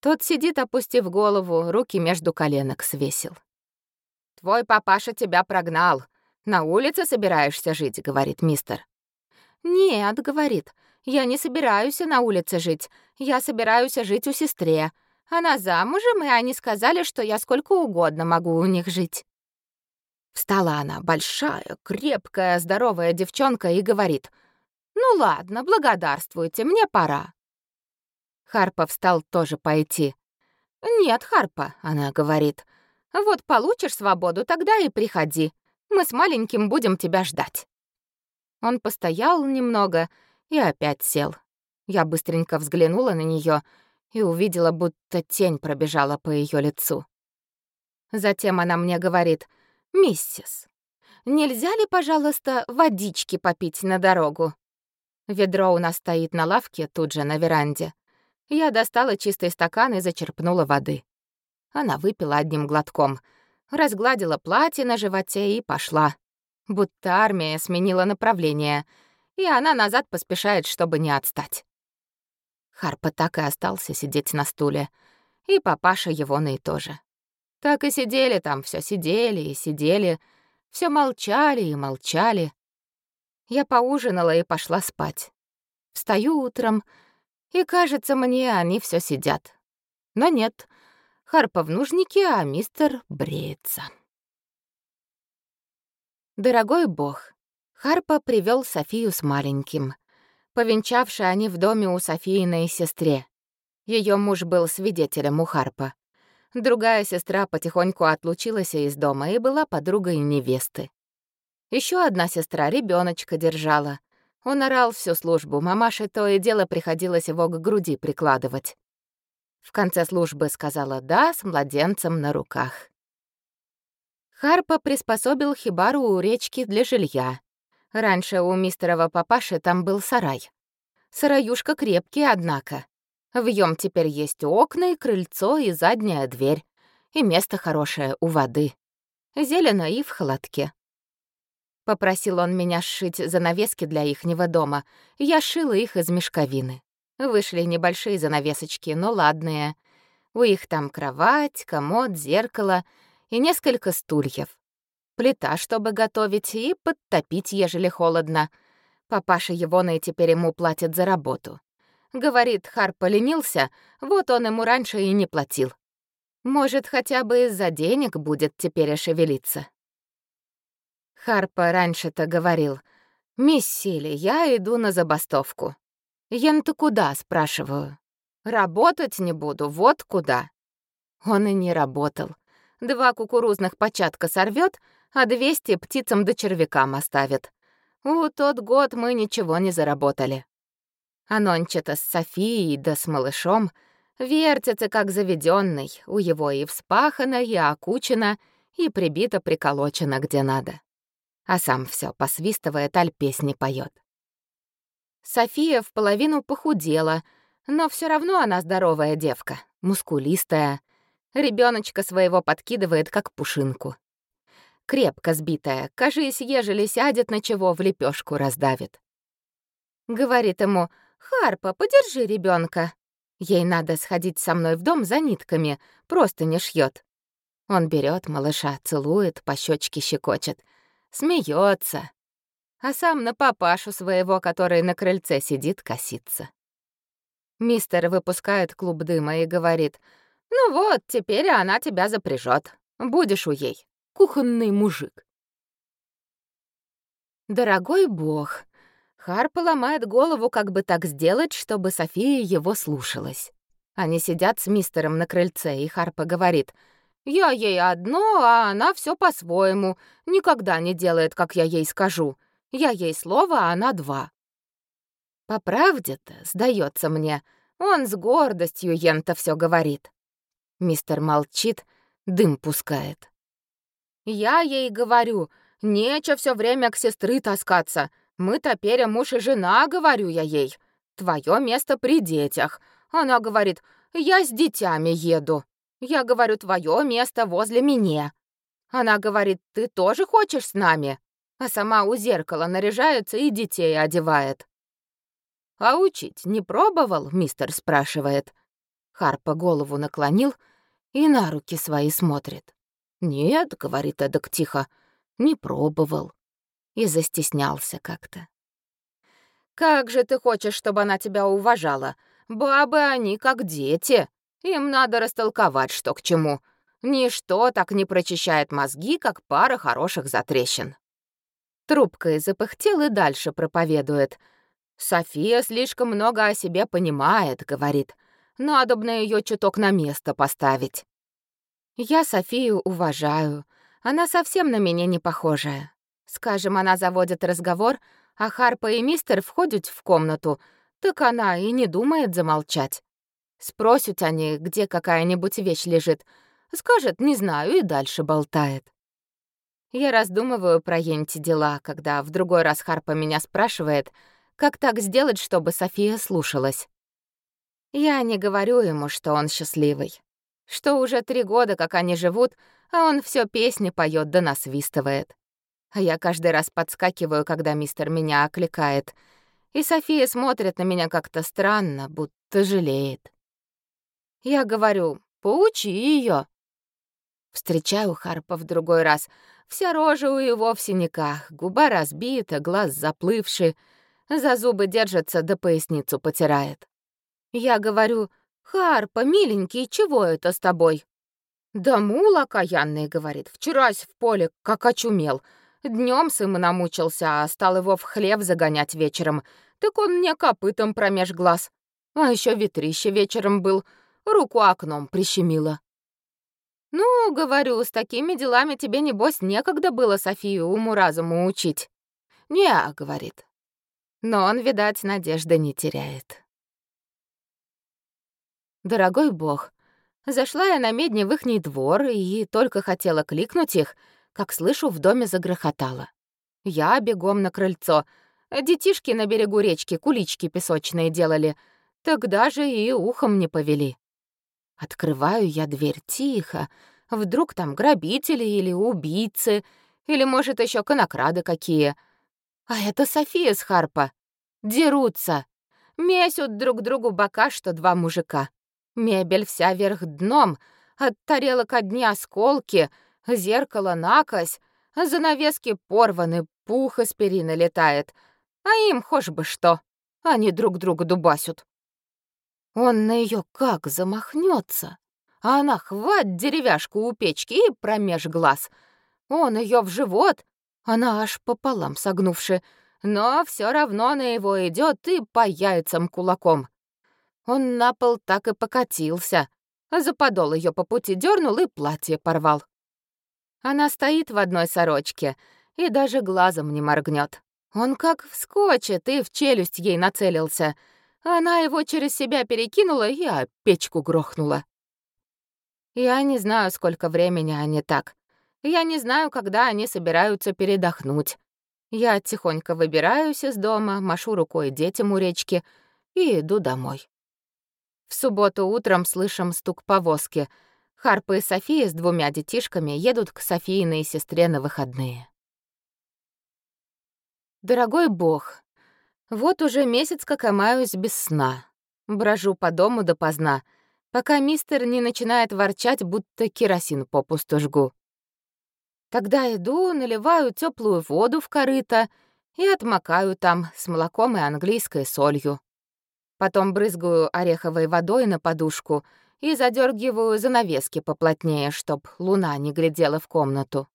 A: Тот сидит, опустив голову, руки между коленок свесил. «Твой папаша тебя прогнал. На улице собираешься жить», — говорит мистер. «Нет», — говорит, — «я не собираюсь на улице жить. Я собираюсь жить у сестре. Она замужем, и они сказали, что я сколько угодно могу у них жить». Встала она, большая, крепкая, здоровая девчонка, и говорит, «Ну ладно, благодарствуйте, мне пора». Харпов стал тоже пойти. «Нет, Харпа», — она говорит, — «вот получишь свободу, тогда и приходи. Мы с маленьким будем тебя ждать». Он постоял немного и опять сел. Я быстренько взглянула на нее и увидела, будто тень пробежала по ее лицу. Затем она мне говорит, «Миссис, нельзя ли, пожалуйста, водички попить на дорогу?» Ведро у нас стоит на лавке тут же на веранде. Я достала чистый стакан и зачерпнула воды. Она выпила одним глотком, разгладила платье на животе и пошла. Будто армия сменила направление, и она назад поспешает, чтобы не отстать. Харпа так и остался сидеть на стуле, и папаша его и тоже. Так и сидели там, все сидели и сидели, все молчали и молчали. Я поужинала и пошла спать. Встаю утром, и кажется мне, они все сидят. Но нет, Харпа в нужнике, а мистер бреется. Дорогой бог, Харпа привел Софию с маленьким. Повенчавши они в доме у Софииной сестре. Ее муж был свидетелем у Харпа. Другая сестра потихоньку отлучилась из дома и была подругой невесты. Еще одна сестра ребеночка держала. Он орал всю службу, мамаше то и дело приходилось его к груди прикладывать. В конце службы сказала «да» с младенцем на руках. Харпа приспособил хибару у речки для жилья. Раньше у мистерова папаши там был сарай. Сараюшка крепкий, однако. В нем теперь есть окна и крыльцо, и задняя дверь. И место хорошее у воды. Зелено и в холодке. Попросил он меня сшить занавески для ихнего дома. Я шила их из мешковины. Вышли небольшие занавесочки, но ладные. У их там кровать, комод, зеркало и несколько стульев. Плита, чтобы готовить, и подтопить, ежели холодно. Папаша Егона и теперь ему платит за работу. Говорит, Харп поленился, вот он ему раньше и не платил. Может, хотя бы из-за денег будет теперь шевелиться. Харпа раньше-то говорил, «Мисс Сили, я иду на забастовку». «Ян-то куда?» — спрашиваю. «Работать не буду, вот куда». Он и не работал. Два кукурузных початка сорвет, а двести птицам да червякам оставит. У тот год мы ничего не заработали. А нонче-то с Софией да с малышом вертится как заведенный, у его и вспахано, и окучено, и прибито-приколочено где надо. А сам все посвистывает, аль песни поет. София в половину похудела, но все равно она здоровая девка, мускулистая. Ребеночка своего подкидывает, как пушинку. Крепко сбитая, кажись, ежели сядет на чего, в лепешку раздавит. Говорит ему — «Харпа, подержи ребенка. Ей надо сходить со мной в дом за нитками, просто не шьет. Он берет малыша, целует, по щечке щекочет, смеется, а сам на папашу своего, который на крыльце сидит, косится. Мистер выпускает клуб дыма и говорит, «Ну вот, теперь она тебя запряжет. Будешь у ей, кухонный мужик». Дорогой бог, Харпа ломает голову, как бы так сделать, чтобы София его слушалась. Они сидят с мистером на крыльце, и Харпа говорит, «Я ей одно, а она все по-своему. Никогда не делает, как я ей скажу. Я ей слово, а она два». По правде-то, сдается мне, он с гордостью ента все говорит. Мистер молчит, дым пускает. Я ей говорю, нечего все время к сестры таскаться. Мы теперь муж и жена, говорю я ей. Твое место при детях. Она говорит, я с детьми еду. Я говорю, твое место возле меня. Она говорит, ты тоже хочешь с нами? А сама у зеркала наряжается и детей одевает. «А учить не пробовал?» — мистер спрашивает. Харпа голову наклонил и на руки свои смотрит. «Нет», — говорит эдак тихо, — «не пробовал» и застеснялся как-то. «Как же ты хочешь, чтобы она тебя уважала? Бабы они как дети. Им надо растолковать, что к чему. Ничто так не прочищает мозги, как пара хороших затрещин». Трубкой запыхтел и дальше проповедует. «София слишком много о себе понимает», — говорит.
B: Надобно ее чуток на место поставить. Я Софию уважаю. Она совсем на меня не похожая. Скажем, она заводит разговор, а Харпа и мистер входят в комнату, так она и не думает замолчать. Спросят они, где какая-нибудь вещь лежит. Скажет, не знаю, и дальше болтает. Я раздумываю про Енти дела, когда в другой раз Харпа меня спрашивает, как так сделать, чтобы София слушалась. Я не говорю ему, что он счастливый, что уже три года, как они живут, а он все песни поет да насвистывает. А я каждый раз подскакиваю, когда мистер меня окликает, и София смотрит на меня как-то странно, будто жалеет. Я говорю, поучи ее. Встречаю Харпа в другой раз. Вся рожа у его в синяках, губа разбита, глаз заплывший, за зубы держится, да поясницу потирает. Я говорю, «Харпа, миленький, чего это с тобой?» «Да мул окаянный», — говорит, «вчерась в поле, как очумел. Днем сын намучился, а стал его в хлев загонять вечером. Так он мне копытом промеж глаз. А еще ветрище вечером был, руку окном прищемило. «Ну, — говорю, — с такими делами тебе, небось, некогда было Софию уму-разуму учить». «Не, — говорит. Но он, видать, надежды не теряет. Дорогой бог, зашла я на медне в ихний двор и только хотела кликнуть их, как слышу, в доме загрохотало. Я бегом на крыльцо. Детишки на берегу речки кулички песочные делали. Тогда же и ухом не повели. Открываю я дверь тихо. Вдруг там грабители или убийцы, или, может, еще конокрады какие. А это София с Харпа. Дерутся. Месют друг другу бока, что два мужика. Мебель вся вверх дном, от тарелок одни осколки, зеркало накось, занавески порваны, пух из перины летает. А им хошь бы что, они друг друга дубасят. Он на ее как замахнется, а она хват деревяшку у печки и промеж глаз. Он ее в живот, она аж пополам согнувши, но все равно на его идет и по яйцам кулаком. Он на пол так и покатился, а за подол ее по пути дернул и платье порвал. Она стоит в одной сорочке и даже глазом не моргнет. Он как вскочит и в челюсть ей нацелился. Она его через себя перекинула и о печку грохнула. Я не знаю, сколько времени они так. Я не знаю, когда они собираются передохнуть. Я тихонько выбираюсь из дома, машу рукой детям у речки и иду домой. В субботу утром слышим стук повозки. Харпа и София с двумя детишками едут к Софийной сестре на выходные. Дорогой бог, вот уже месяц как омаюсь без сна. Брожу по дому допоздна, пока мистер не начинает ворчать, будто керосин попусту жгу. Тогда иду, наливаю теплую воду в корыто и отмокаю там с молоком и английской солью. Потом брызгаю ореховой водой на подушку и задергиваю занавески поплотнее, чтоб луна не глядела в комнату.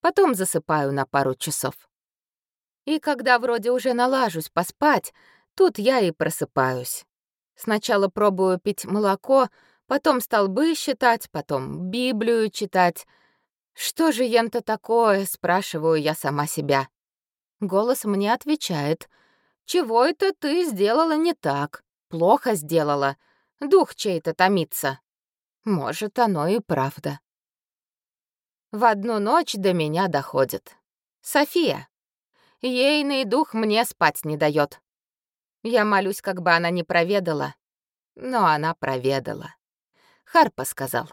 B: Потом засыпаю на пару часов. И когда вроде уже налажусь поспать, тут я и просыпаюсь. Сначала пробую пить молоко, потом столбы считать, потом Библию читать. Что же ем-то такое, спрашиваю я сама себя. Голос мне отвечает — чего это ты сделала не так? Плохо сделала. Дух чей-то томится. Может, оно и правда. В одну ночь до меня доходит. София. Ейный дух мне спать не дает. Я молюсь, как бы она не проведала. Но она проведала. Харпа сказал.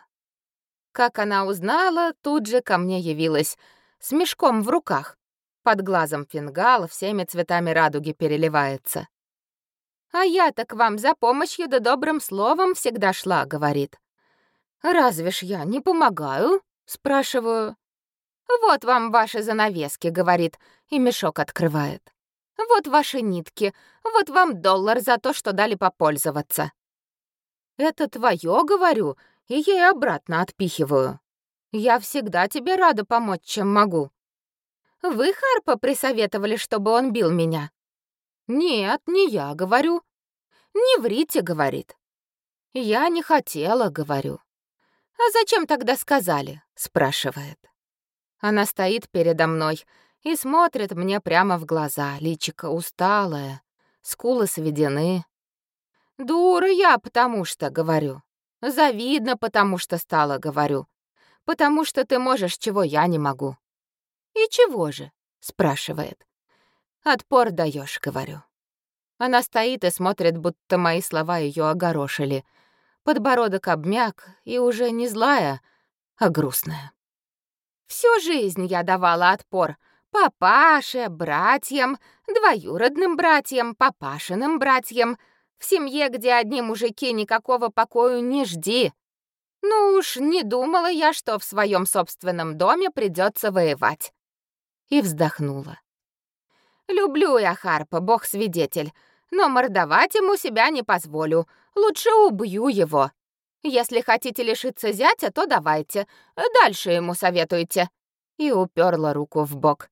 B: Как она узнала, тут же ко мне явилась, с мешком в руках. Под глазом фингал всеми цветами радуги переливается. «А я-то к вам за помощью да добрым словом всегда шла», — говорит. «Разве ж я не помогаю?» — спрашиваю. «Вот вам ваши занавески», — говорит, и мешок открывает. «Вот ваши нитки, вот вам доллар за то, что дали попользоваться». «Это твое, говорю, и ей обратно отпихиваю. Я всегда тебе рада помочь, чем могу. Вы, Харпа, присоветовали, чтобы он бил меня?» «Нет, не я, говорю». «Не врите», — говорит. Я не хотела, говорю. А зачем тогда сказали? спрашивает. Она стоит передо мной и смотрит мне прямо в глаза, личико усталое, скулы сведены. Дура я, потому что, говорю. Завидно, потому что стала, говорю. Потому что ты можешь, чего я не могу. И чего же? спрашивает. Отпор даешь, говорю. Она стоит и смотрит, будто мои слова ее огорошили. Подбородок обмяк, и уже не злая, а грустная. Всю жизнь я давала отпор папаше, братьям, двоюродным братьям, папашиным братьям. В семье, где одни мужики, никакого покою не жди. Ну уж не думала я, что в своем собственном доме придется воевать. И вздохнула. Люблю я Харпа, бог свидетель, но мордовать ему себя не позволю. Лучше убью его. Если хотите лишиться зятя, то давайте. Дальше ему советуйте. И уперла руку в бок.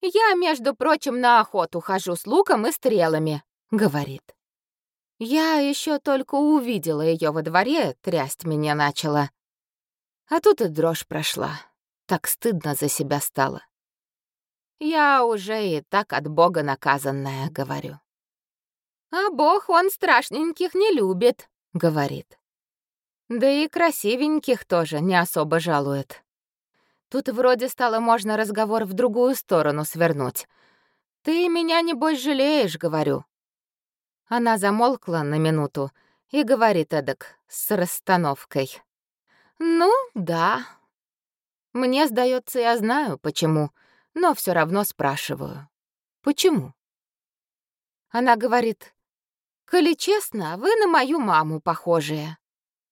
B: Я, между прочим, на охоту хожу с луком и стрелами, говорит. Я еще только увидела ее во дворе, трясть меня начала. А тут и дрожь прошла. Так стыдно за себя стало. Я уже и так от Бога наказанная, говорю. А Бог, он страшненьких не любит, говорит. Да и красивеньких тоже не особо жалует. Тут вроде стало можно разговор в другую сторону свернуть. «Ты меня, небось, жалеешь», — говорю. Она замолкла на минуту и говорит эдак, с расстановкой. «Ну, да. Мне, сдается, я знаю, почему, но все равно спрашиваю. Почему?» Она говорит, «Коли честно, вы на мою маму похожие.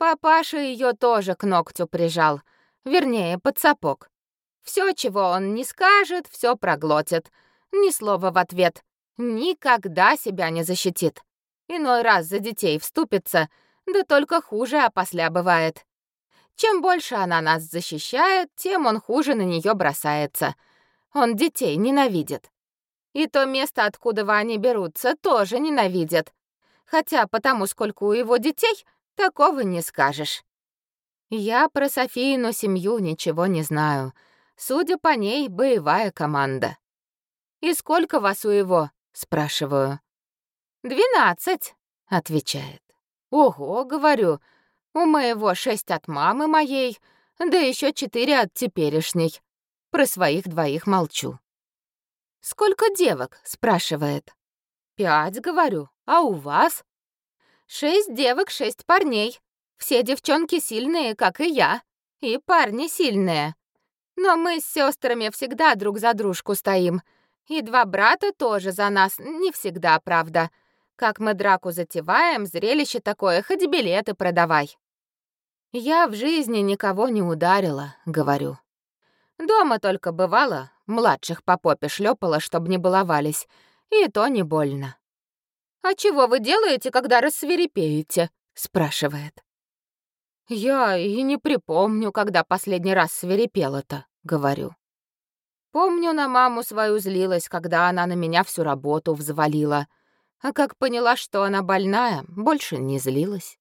B: Папаша ее тоже к ногтю прижал, вернее, под сапог. Все, чего он не скажет, все проглотит. Ни слова в ответ. Никогда себя не защитит. Иной раз за детей вступится, да только хуже опосля бывает. Чем больше она нас защищает, тем он хуже на нее бросается. Он детей ненавидит. И то место, откуда они берутся, тоже ненавидят. Хотя потому, сколько у его детей, такого не скажешь. Я про Софийну семью ничего не знаю. Судя по ней, боевая команда. «И сколько вас у его?» — спрашиваю. «Двенадцать», — отвечает. «Ого», — говорю, — «у моего шесть от мамы моей, да еще четыре от теперешней. Про своих двоих молчу». «Сколько девок?» — спрашивает. «Пять», — говорю, — «а у вас?» «Шесть девок, шесть парней. Все девчонки сильные, как и я. И парни сильные. Но мы с сестрами всегда друг за дружку стоим. И два брата тоже за нас, не всегда, правда. Как мы драку затеваем, зрелище такое, хоть билеты продавай. Я в жизни никого не ударила, говорю. Дома только бывало, младших по попе шлепала, чтобы не баловались, и то не больно. «А чего вы делаете, когда рассверепеете?» — спрашивает. «Я и не припомню, когда последний раз свирепела-то», — говорю. Помню, на маму свою злилась, когда она на меня всю работу взвалила. А как поняла, что она больная, больше не злилась.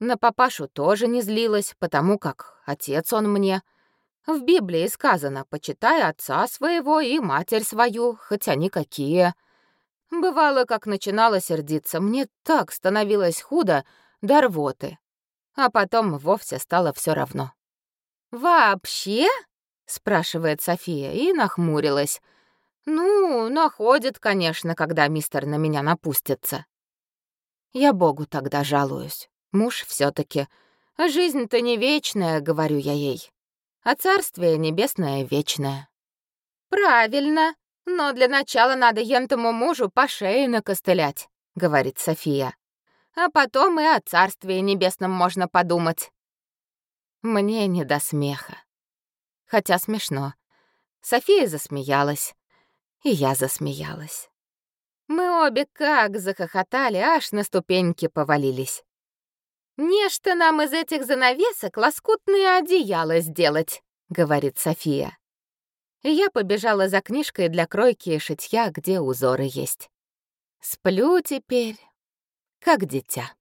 B: На папашу тоже не злилась, потому как отец он мне. В Библии сказано «почитай отца своего и матерь свою, хоть они какие». Бывало, как начинала сердиться, мне так становилось худо до рвоты а потом вовсе стало все равно. «Вообще?» — спрашивает София и нахмурилась. «Ну, находит, конечно, когда мистер на меня напустится». Я Богу тогда жалуюсь. Муж все таки Жизнь-то не вечная, говорю я ей. А царствие небесное вечное. Правильно, но для начала надо ентому мужу по шее накостылять, говорит София а потом и о Царстве Небесном можно подумать. Мне не до смеха. Хотя смешно. София засмеялась, и я засмеялась. Мы обе как захохотали, аж на ступеньки повалились. «Нечто нам из этих занавесок лоскутные одеяла сделать», — говорит София. И я побежала за книжкой для кройки и шитья, где узоры есть. Сплю теперь, как дитя.